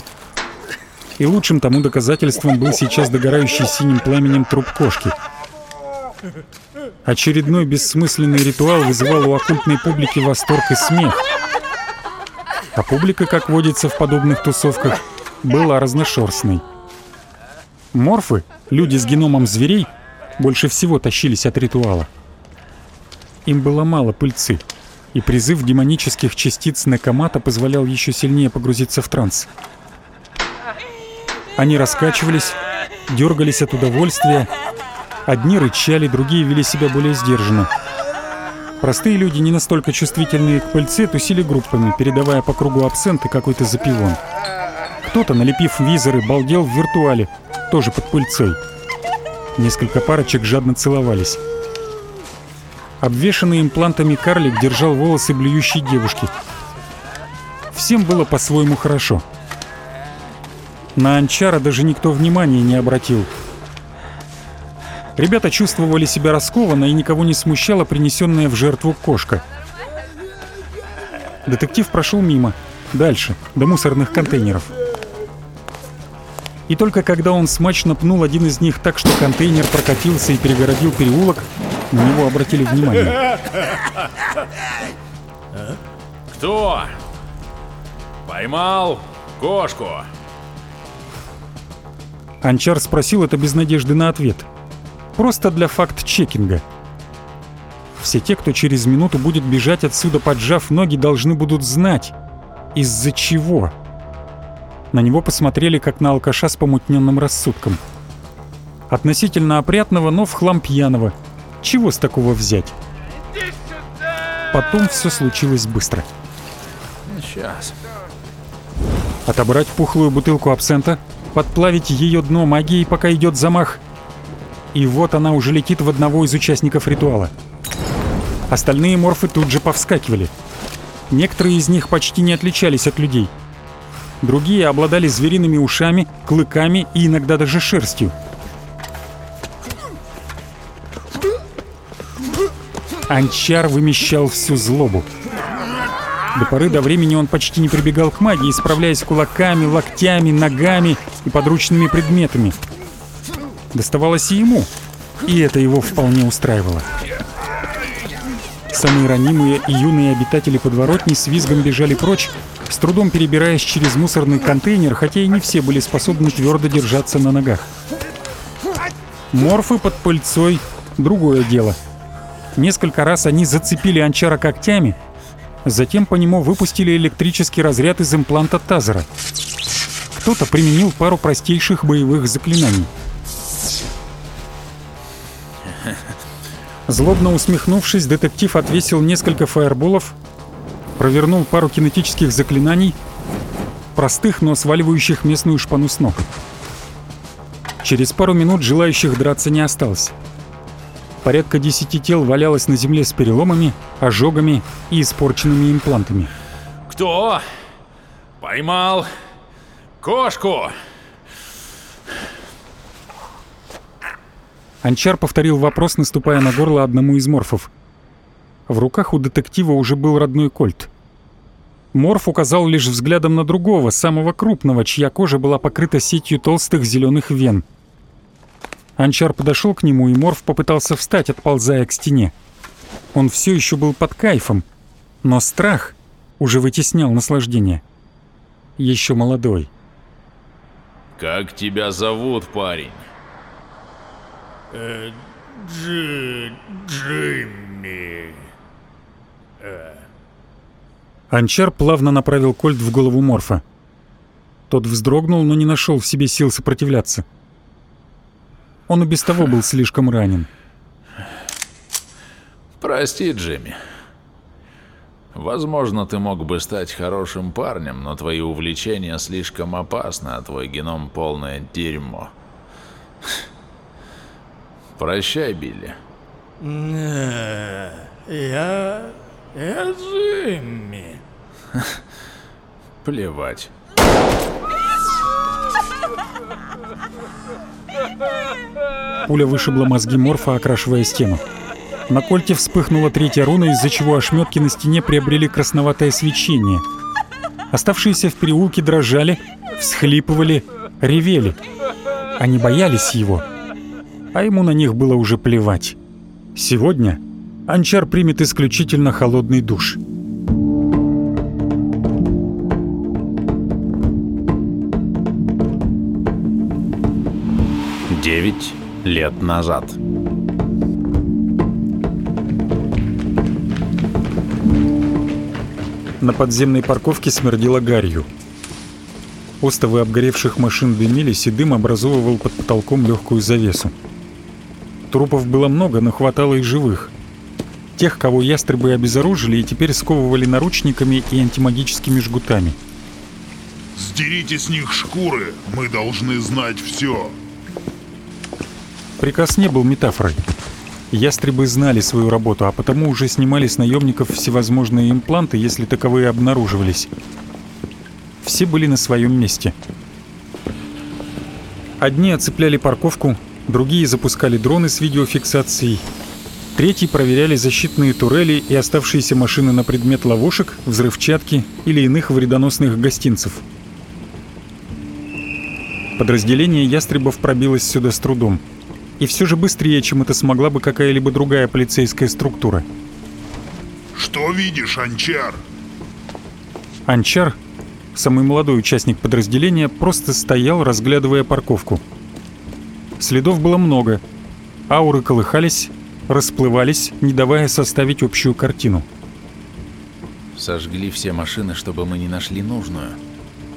И лучшим тому доказательством был сейчас догорающий синим пламенем труп кошки. Очередной бессмысленный ритуал вызывал у оккультной публики восторг и смех. А публика, как водится в подобных тусовках, была разношерстной. Морфы, люди с геномом зверей, больше всего тащились от ритуала. Им было мало пыльцы, и призыв демонических частиц Некомата позволял еще сильнее погрузиться в транс. Они раскачивались, дергались от удовольствия. Одни рычали, другие вели себя более сдержанно. Простые люди, не настолько чувствительные к пыльце, тусили группами, передавая по кругу абсент и какой-то запивон. Кто-то, налепив визоры, балдел в виртуале, тоже под пыльцой. Несколько парочек жадно целовались. Обвешанный имплантами карлик держал волосы блюющей девушки. Всем было по-своему хорошо. На Анчара даже никто внимания не обратил. Ребята чувствовали себя раскованно и никого не смущала принесенная в жертву кошка. Детектив прошел мимо, дальше, до мусорных контейнеров. И только когда он смачно пнул один из них так, что контейнер прокатился и перегородил переулок, на него обратили внимание. Кто? Поймал кошку. Анчар спросил это без надежды на ответ. Просто для факт-чекинга. Все те, кто через минуту будет бежать отсюда, поджав ноги, должны будут знать, из-за чего. На него посмотрели, как на алкаша с помутненным рассудком. Относительно опрятного, но в хлам пьяного. Чего с такого взять? Потом все случилось быстро. Сейчас. Отобрать пухлую бутылку абсента, подплавить ее дно магией, пока идет замах. И вот она уже летит в одного из участников ритуала. Остальные морфы тут же повскакивали. Некоторые из них почти не отличались от людей. Другие обладали звериными ушами, клыками и иногда даже шерстью. Анчар вымещал всю злобу. До поры до времени он почти не прибегал к магии, справляясь кулаками, локтями, ногами и подручными предметами. Доставалось и ему, и это его вполне устраивало. Самые ранимые и юные обитатели подворотни с визгом бежали прочь, с трудом перебираясь через мусорный контейнер, хотя и не все были способны твердо держаться на ногах. Морфы под пыльцой — другое дело. Несколько раз они зацепили Анчара когтями, затем по нему выпустили электрический разряд из импланта Тазера. Кто-то применил пару простейших боевых заклинаний. Злобно усмехнувшись, детектив отвесил несколько фаерболов, провернул пару кинетических заклинаний, простых, но сваливающих местную шпану с ног. Через пару минут желающих драться не осталось. Порядка десяти тел валялось на земле с переломами, ожогами и испорченными имплантами. Кто? Поймал кошку. Анчар повторил вопрос, наступая на горло одному из морфов. В руках у детектива уже был родной кольт. Морф указал лишь взглядом на другого, самого крупного, чья кожа была покрыта сетью толстых зеленых вен. Анчар подошел к нему, и Морф попытался встать, отползая к стене. Он все еще был под кайфом, но страх уже вытеснял наслаждение. Еще молодой. Как тебя зовут, парень? Э, Джи... Джимми... Э. Анчар плавно направил кольт в голову Морфа. Тот вздрогнул, но не нашел в себе сил сопротивляться. Он и без того был слишком ранен. Прости, Джимми. Возможно, ты мог бы стать хорошим парнем, но твои увлечения слишком опасны, а твой геном полное дерьмо. Прощай, Билли. Не, я... я Джимми. Плевать. Пуля вышибла мозги Морфа, окрашивая стену. На кольте вспыхнула третья руна, из-за чего ошметки на стене приобрели красноватое свечение. Оставшиеся в переулке дрожали, всхлипывали ревели. Они боялись его, а ему на них было уже плевать. Сегодня Анчар примет исключительно холодный душ. Девять лет назад. На подземной парковке смердело гарью. Остовы обгоревших машин дымились, и дым образовывал под потолком легкую завесу. Трупов было много, но хватало и живых. Тех, кого ястребы обезоружили и теперь сковывали наручниками и антимагическими жгутами. Сдерите с них шкуры, мы должны знать все. Приказ не был метафорой. Ястребы знали свою работу, а потому уже снимали с наемников всевозможные импланты, если таковые обнаруживались. Все были на своем месте. Одни оцепляли парковку, другие запускали дроны с видеофиксацией, третьи проверяли защитные турели и оставшиеся машины на предмет ловушек, взрывчатки или иных вредоносных гостинцев. Подразделение ястребов пробилось сюда с трудом. И все же быстрее, чем это смогла бы какая-либо другая полицейская структура. Что видишь, Анчар? Анчар, самый молодой участник подразделения, просто стоял, разглядывая парковку. Следов было много. Ауры колыхались, расплывались, не давая составить общую картину. Сожгли все машины, чтобы мы не нашли нужную.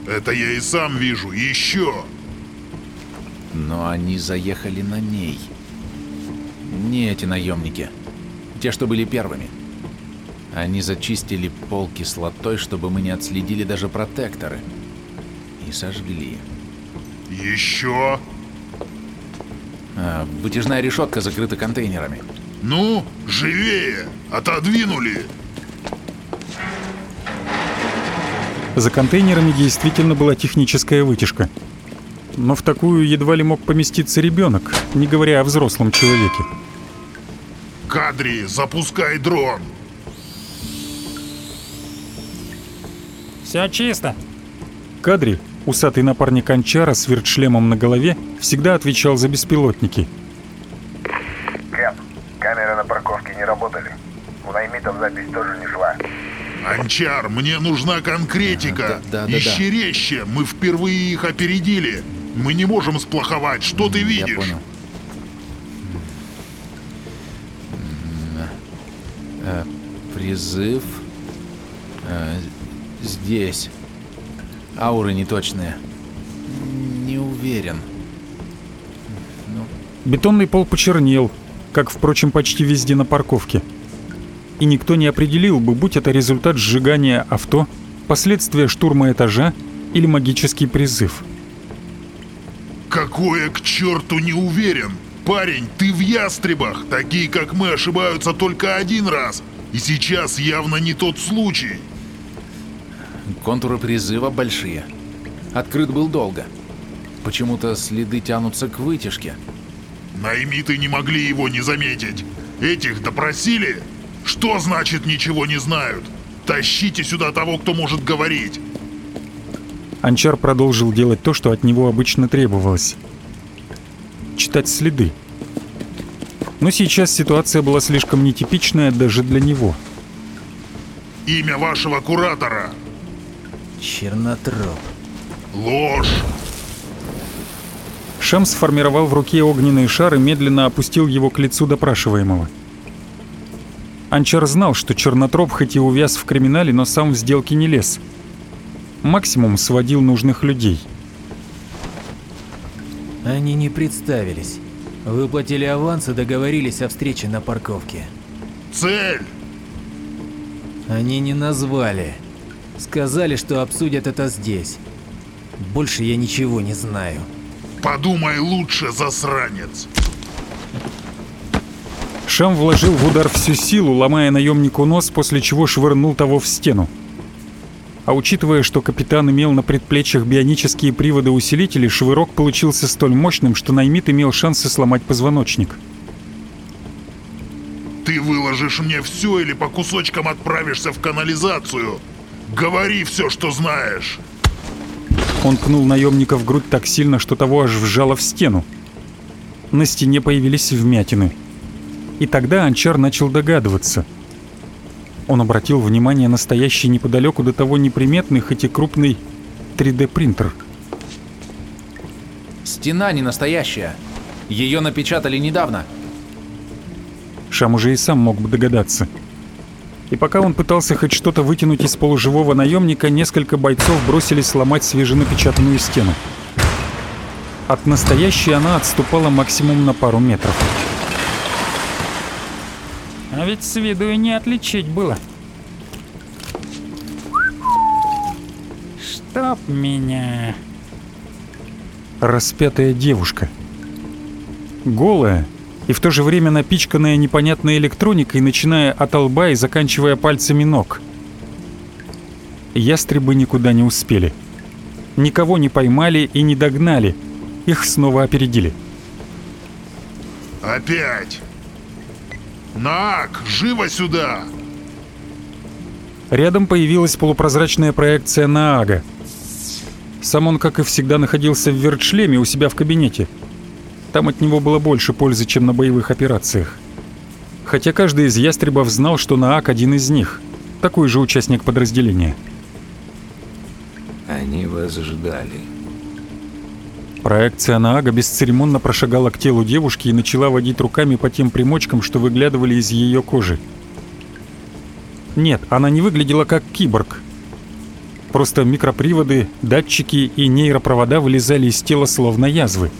Это я и сам вижу. Еще. Но они заехали на ней. Не эти наемники. Те, что были первыми. Они зачистили пол кислотой, чтобы мы не отследили даже протекторы. И сожгли. Еще. А, вытяжная решетка закрыта контейнерами. Ну, живее! Отодвинули! За контейнерами действительно была техническая вытяжка. Но в такую едва ли мог поместиться ребенок, не говоря о взрослом человеке. Кадри, запускай дрон! Все чисто. Кадри, усатый напарник Анчара с вертшлемом на голове, всегда отвечал за беспилотники. Кэп, камеры на парковке не работали. У наймитов запись тоже не шла. Анчар, мне нужна конкретика. Да, да, да, Ищи да. резче, мы впервые их опередили. Мы не можем сплоховать. Что ты Я видишь? понял. М, э, Призыв. Э, Здесь. Ауры неточные. Не уверен. Бетонный пол почернел, как, впрочем, почти везде на парковке. И никто не определил бы, будь это результат сжигания авто, последствия штурма этажа или магический призыв. Какое к черту не уверен? Парень, ты в ястребах. Такие, как мы, ошибаются только один раз. И сейчас явно не тот случай. Контуры призыва большие. Открыт был долго. Почему-то следы тянутся к вытяжке. Наймиты не могли его не заметить. Этих допросили? Что значит ничего не знают? Тащите сюда того, кто может говорить. Анчар продолжил делать то, что от него обычно требовалось. Читать следы. Но сейчас ситуация была слишком нетипичная даже для него. Имя вашего куратора. Чернотроп. Ложь. Шам сформировал в руке огненный шар и медленно опустил его к лицу допрашиваемого. Анчар знал, что Чернотроп хоть и увяз в криминале, но сам в сделке не лез. Максимум сводил нужных людей. Они не представились. Выплатили аванс и договорились о встрече на парковке. Цель. Они не назвали. Сказали, что обсудят это здесь. Больше я ничего не знаю. Подумай лучше, засранец. Шам вложил в удар всю силу, ломая наемнику нос, после чего швырнул того в стену. А учитывая, что капитан имел на предплечьях бионические приводы усилителей, швырок получился столь мощным, что Наймит имел шансы сломать позвоночник. Ты выложишь мне все или по кусочкам отправишься в канализацию. Говори все, что знаешь. Он пнул наемника в грудь так сильно, что того аж вжало в стену. На стене появились вмятины. И тогда Анчар начал догадываться. Он обратил внимание на стоящий неподалеку до того неприметный, хоть и крупный 3D-принтер. Стена не настоящая. Ее напечатали недавно. Шам уже и сам мог бы догадаться. И пока он пытался хоть что-то вытянуть из полуживого наемника, несколько бойцов бросились ломать свеженапечатанную стену. От настоящей она отступала максимум на пару метров. А ведь с виду и не отличить было. Чтоб меня... Распятая девушка. Голая и в то же время напичканная непонятной электроникой, начиная от лба и заканчивая пальцами ног. Ястребы никуда не успели. Никого не поймали и не догнали. Их снова опередили. Опять! Нак, живо сюда! Рядом появилась полупрозрачная проекция Наага. Сам он, как и всегда, находился в вертшлеме у себя в кабинете. Там от него было больше пользы, чем на боевых операциях. Хотя каждый из ястребов знал, что Нааг один из них. Такой же участник подразделения. Они вас ждали. Проекция Наага бесцеремонно прошагала к телу девушки и начала водить руками по тем примочкам, что выглядывали из ее кожи. Нет, она не выглядела как киборг. Просто микроприводы, датчики и нейропровода вылезали из тела словно язвы.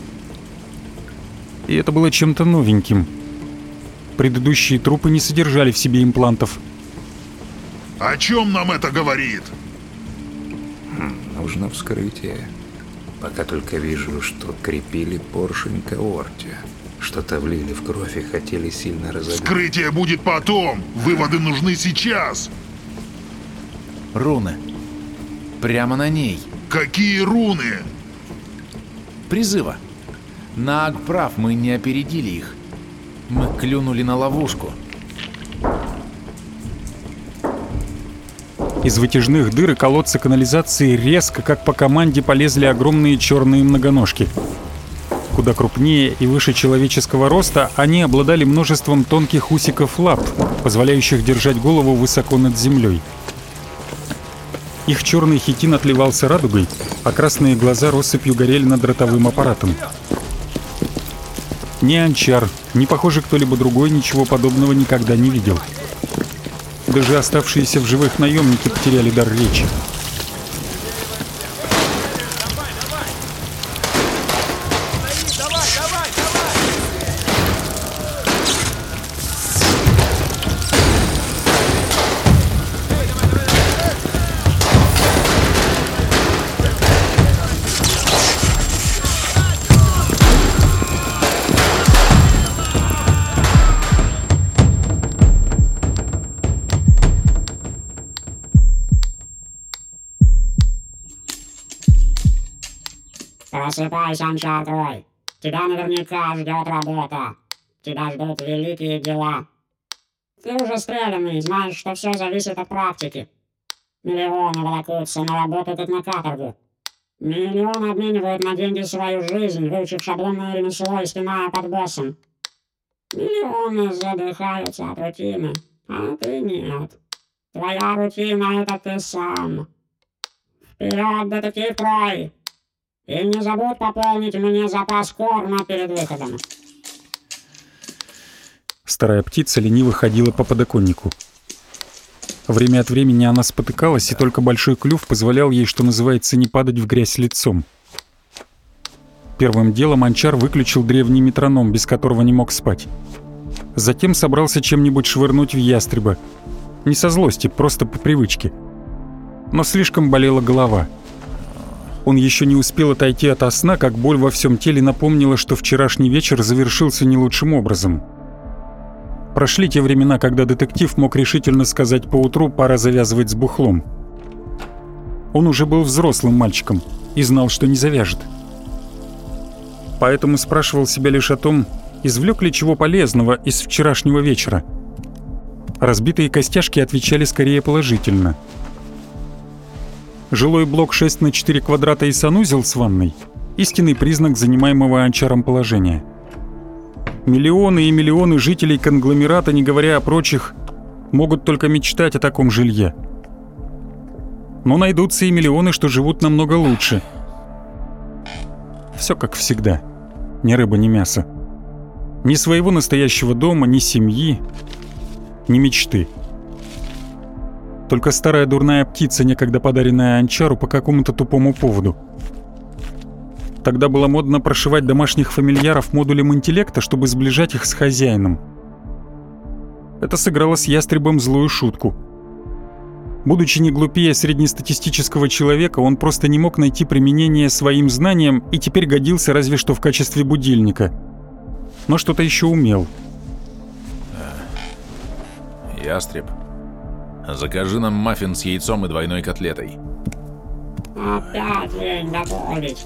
И это было чем-то новеньким. Предыдущие трупы не содержали в себе имплантов. О чем нам это говорит? Хм, нужно вскрытие. Пока только вижу, что крепили поршень к аорте. Что-то влили в кровь и хотели сильно разогнать. Вскрытие будет потом. Выводы нужны сейчас. Руны. Прямо на ней. Какие руны? Призыва. Наг прав, мы не опередили их. Мы клюнули на ловушку. Из вытяжных дыр и колодца канализации резко, как по команде, полезли огромные черные многоножки. Куда крупнее и выше человеческого роста, они обладали множеством тонких усиков лап, позволяющих держать голову высоко над землей. Их черный хитин отливался радугой, а красные глаза россыпью горели над ротовым аппаратом. Ни Анчар, ни, похоже, кто-либо другой ничего подобного никогда не видел. Даже оставшиеся в живых наемники потеряли дар речи. Просыпайся, Анчар-Трой. Тебя наверняка ждет работа. Тебя ждут великие дела. Ты уже стрелянный, знаешь, что все зависит от практики. Миллионы волокутся на работу, как на каторгу. Миллионы обменивают на деньги свою жизнь, выучив шаблонное ремесло и стеная под боссом. Миллионы задыхаются от рутины, а ты нет. Твоя рутина — это ты сам. Вперед, детектив Крой! И не забудь пополнить мне запас корма перед выходом. Старая птица лениво ходила по подоконнику. Время от времени она спотыкалась, и только большой клюв позволял ей, что называется, не падать в грязь лицом. Первым делом Анчар выключил древний метроном, без которого не мог спать. Затем собрался чем-нибудь швырнуть в ястреба. Не со злости, просто по привычке. Но слишком болела голова. Он еще не успел отойти от сна, как боль во всем теле напомнила, что вчерашний вечер завершился не лучшим образом. Прошли те времена, когда детектив мог решительно сказать поутру «пора завязывать с бухлом». Он уже был взрослым мальчиком и знал, что не завяжет. Поэтому спрашивал себя лишь о том, извлек ли чего полезного из вчерашнего вечера. Разбитые костяшки отвечали скорее положительно. Жилой блок 6 на 4 квадрата и санузел с ванной – истинный признак занимаемого анчаром положения. Миллионы и миллионы жителей конгломерата, не говоря о прочих, могут только мечтать о таком жилье. Но найдутся и миллионы, что живут намного лучше. Все как всегда. Ни рыба, ни мясо. Ни своего настоящего дома, ни семьи, ни мечты. Только старая дурная птица, некогда подаренная Анчару по какому-то тупому поводу. Тогда было модно прошивать домашних фамильяров модулем интеллекта, чтобы сближать их с хозяином. Это сыграло с ястребом злую шутку. Будучи не глупее среднестатистического человека, он просто не мог найти применение своим знаниям и теперь годился разве что в качестве будильника. Но что-то еще умел. Ястреб, закажи нам маффин с яйцом и двойной котлетой. Опять лень готовить.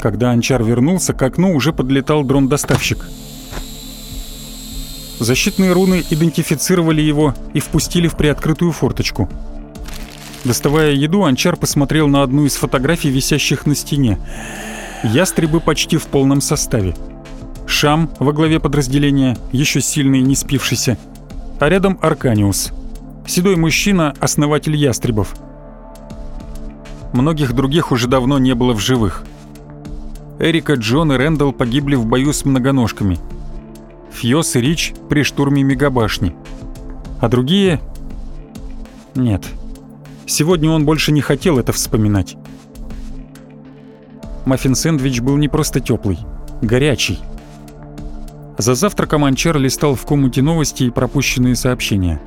Когда Анчар вернулся, к окну уже подлетал дрон-доставщик. Защитные руны идентифицировали его и впустили в приоткрытую форточку. Доставая еду, Анчар посмотрел на одну из фотографий, висящих на стене. Ястребы почти в полном составе. Шам во главе подразделения, еще сильный и не спившийся. А рядом Арканиус. Седой мужчина, основатель ястребов. Многих других уже давно не было в живых. Эрика, Джон и Рэндалл погибли в бою с многоножками. Фьос и Рич при штурме мегабашни. А другие... Нет. Сегодня он больше не хотел это вспоминать. Маффин-сэндвич был не просто теплый, горячий. За завтраком Анчар листал в комнате новости и пропущенные сообщения.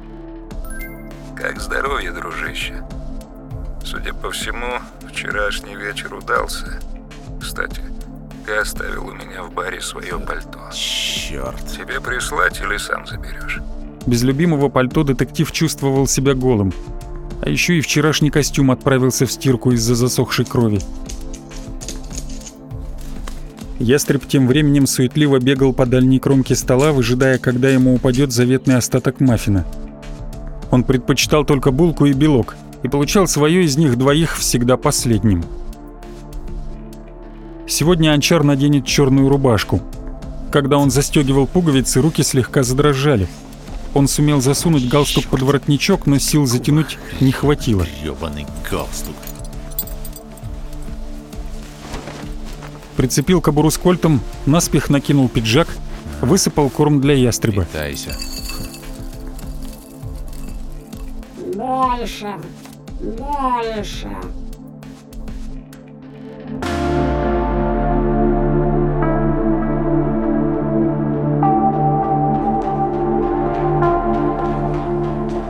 Как здоровье, дружище? Судя по всему, вчерашний вечер удался. Кстати, ты оставил у меня в баре свое пальто. Черт. Тебе прислать или сам заберешь? Без любимого пальто детектив чувствовал себя голым. А еще и вчерашний костюм отправился в стирку из-за засохшей крови. Ястреб тем временем суетливо бегал по дальней кромке стола, выжидая, когда ему упадет заветный остаток маффина. Он предпочитал только булку и белок, и получал свое из них двоих всегда последним. Сегодня Анчар наденет черную рубашку. Когда он застегивал пуговицы, руки слегка задрожали. Он сумел засунуть галстук под воротничок, но сил затянуть не хватило. Ёбаный галстук. Прицепил кобуру с кольтом, наспех накинул пиджак, высыпал корм для ястреба. Питайся. Больше. Больше.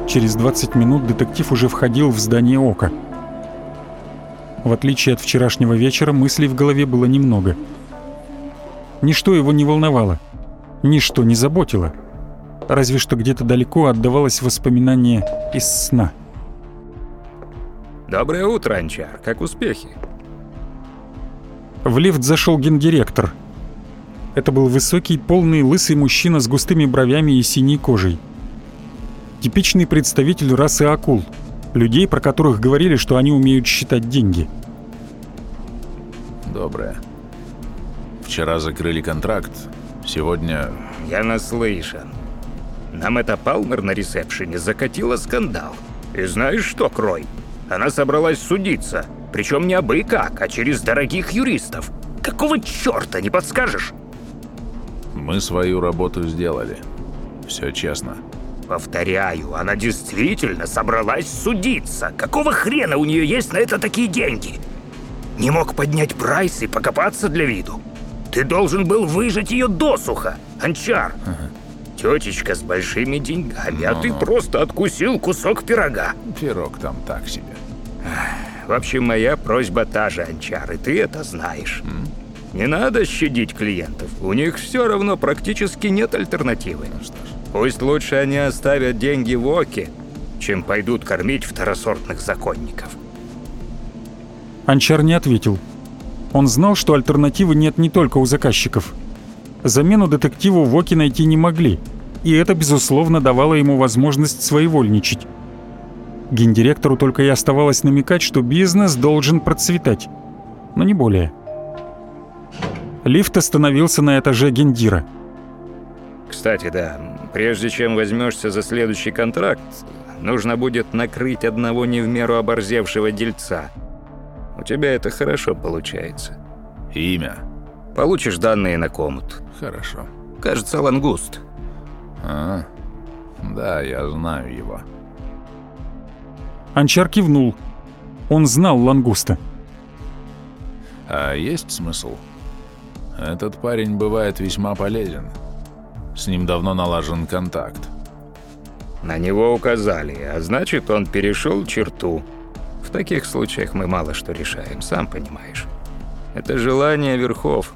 Через 20 минут детектив уже входил в здание Ока. В отличие от вчерашнего вечера, мыслей в голове было немного. Ничто его не волновало, ничто не заботило. Разве что где-то далеко отдавалось воспоминание из сна. Доброе утро, Анчар. Как успехи? В лифт зашел гендиректор. Это был высокий, полный, лысый мужчина с густыми бровями и синей кожей. Типичный представитель расы акул. Людей, про которых говорили, что они умеют считать деньги. Доброе. Вчера закрыли контракт. Сегодня... Я наслышан. Нам эта Палмер на ресепшене закатила скандал. И знаешь что, Крой? Она собралась судиться. Причем не абы как, а через дорогих юристов. Какого черта, не подскажешь? Мы свою работу сделали. Все честно. Повторяю, она действительно собралась судиться. Какого хрена у нее есть на это такие деньги? Не мог поднять прайс и покопаться для виду. Ты должен был выжать ее досуха, Анчар. Тетечка с большими деньгами, а ты Ну-ну. просто откусил кусок пирога. Пирог там так себе. В общем, моя просьба та же, Анчар, и ты это знаешь. Не надо щадить клиентов. У них все равно практически нет альтернативы. Пусть лучше они оставят деньги в Оке, чем пойдут кормить второсортных законников. Анчар не ответил. Он знал, что альтернативы нет не только у заказчиков. Замену детективу в Оке найти не могли. и это, безусловно, давало ему возможность своевольничать. Гендиректору только и оставалось намекать, что бизнес должен процветать, но не более. Лифт остановился на этаже гендира. Кстати, да, прежде чем возьмешься за следующий контракт, нужно будет накрыть одного не в меру оборзевшего дельца. У тебя это хорошо получается. Имя? Получишь данные на комут. Хорошо. Кажется, лангуст. А, да, я знаю его. Анчар кивнул. Он знал лангуста. А есть смысл? Этот парень бывает весьма полезен. С ним давно налажен контакт. На него указали, а значит, он перешел черту. В таких случаях мы мало что решаем, сам понимаешь. Это желание верхов.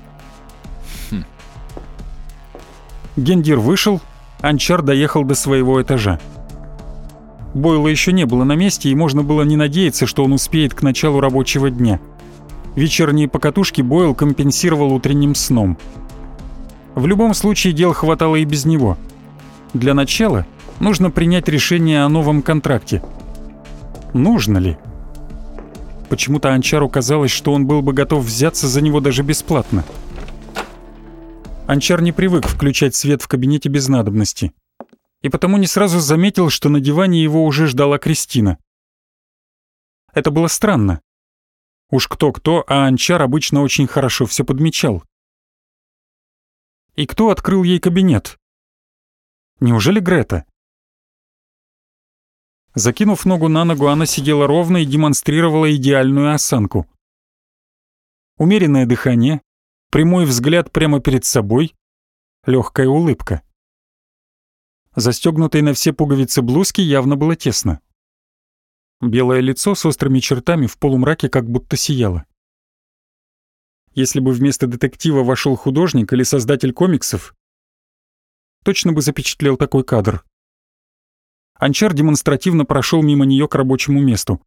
Хм. Гендир вышел, Анчар доехал до своего этажа. Бойла еще не было на месте, и можно было не надеяться, что он успеет к началу рабочего дня. Вечерние покатушки Бойл компенсировал утренним сном. В любом случае дел хватало и без него. Для начала нужно принять решение о новом контракте. Нужно ли? Почему-то Анчару казалось, что он был бы готов взяться за него даже бесплатно. Анчар не привык включать свет в кабинете без надобности. И потому не сразу заметил, что на диване его уже ждала Кристина. Это было странно. Уж кто-кто, а Анчар обычно очень хорошо все подмечал. И кто открыл ей кабинет? Неужели Грета? Закинув ногу на ногу, она сидела ровно и демонстрировала идеальную осанку. Умеренное дыхание, прямой взгляд прямо перед собой, легкая улыбка. Застегнутой на все пуговицы блузки явно было тесно. Белое лицо с острыми чертами в полумраке как будто сияло. Если бы вместо детектива вошел художник или создатель комиксов, точно бы запечатлел такой кадр. Анчар демонстративно прошел мимо нее к рабочему месту.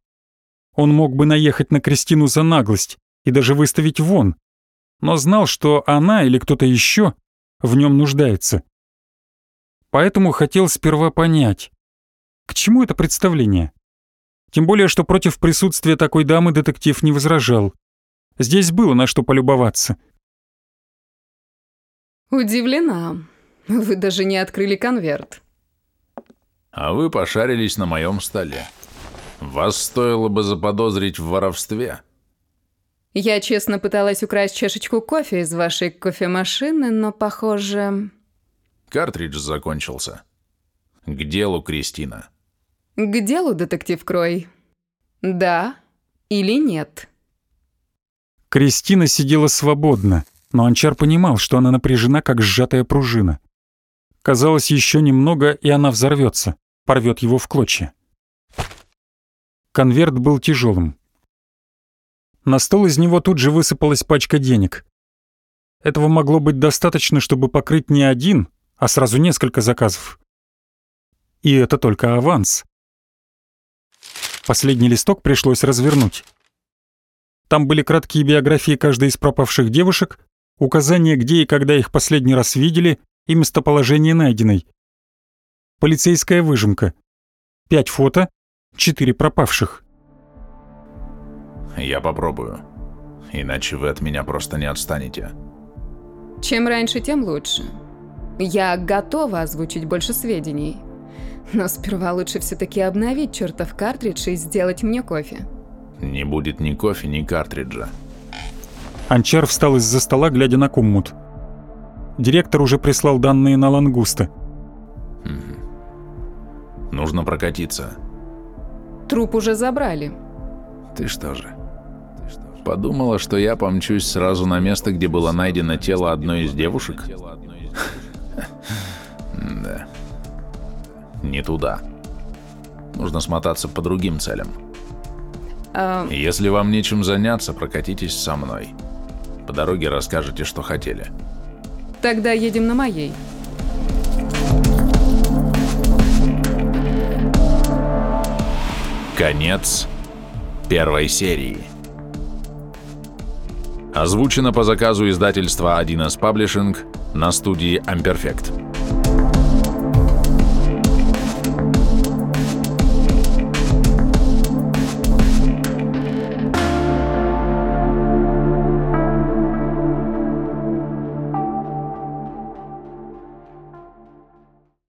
Он мог бы наехать на Кристину за наглость и даже выставить вон, но знал, что она или кто-то еще в нем нуждается. Поэтому хотел сперва понять, к чему это представление. Тем более, что против присутствия такой дамы детектив не возражал. Здесь было на что полюбоваться. Удивлена. Вы даже не открыли конверт. А вы пошарились на моем столе. Вас стоило бы заподозрить в воровстве. Я честно пыталась украсть чашечку кофе из вашей кофемашины, но, похоже... Картридж закончился. К делу, Кристина. К делу, детектив Крой. Да или нет? Кристина сидела свободно, но Анчар понимал, что она напряжена, как сжатая пружина. Казалось, еще немного, и она взорвется, порвет его в клочья. Конверт был тяжелым. На стол из него тут же высыпалась пачка денег. Этого могло быть достаточно, чтобы покрыть не один, а сразу несколько заказов. И это только аванс. Последний листок пришлось развернуть. Там были краткие биографии каждой из пропавших девушек, указания, где и когда их последний раз видели, и местоположение найденной. Полицейская выжимка. Пять фото, четыре пропавших. Я попробую. Иначе вы от меня просто не отстанете. Чем раньше, тем лучше. Я готова озвучить больше сведений. Но сперва лучше все-таки обновить чертов картридж и сделать мне кофе. Не будет ни кофе, ни картриджа. Анчар встал из-за стола, глядя на Куммут. Директор уже прислал данные на Лангуста. Угу. Нужно прокатиться. Труп уже забрали. Ты что же? Подумала, что я помчусь сразу на место, где было найдено тело одной из девушек? Да. Не туда. Нужно смотаться по другим целям. А... Если вам нечем заняться, прокатитесь со мной. По дороге расскажете, что хотели. Тогда едем на моей. Конец первой серии. Озвучено по заказу издательства 1С Publishing на студии Amperfect.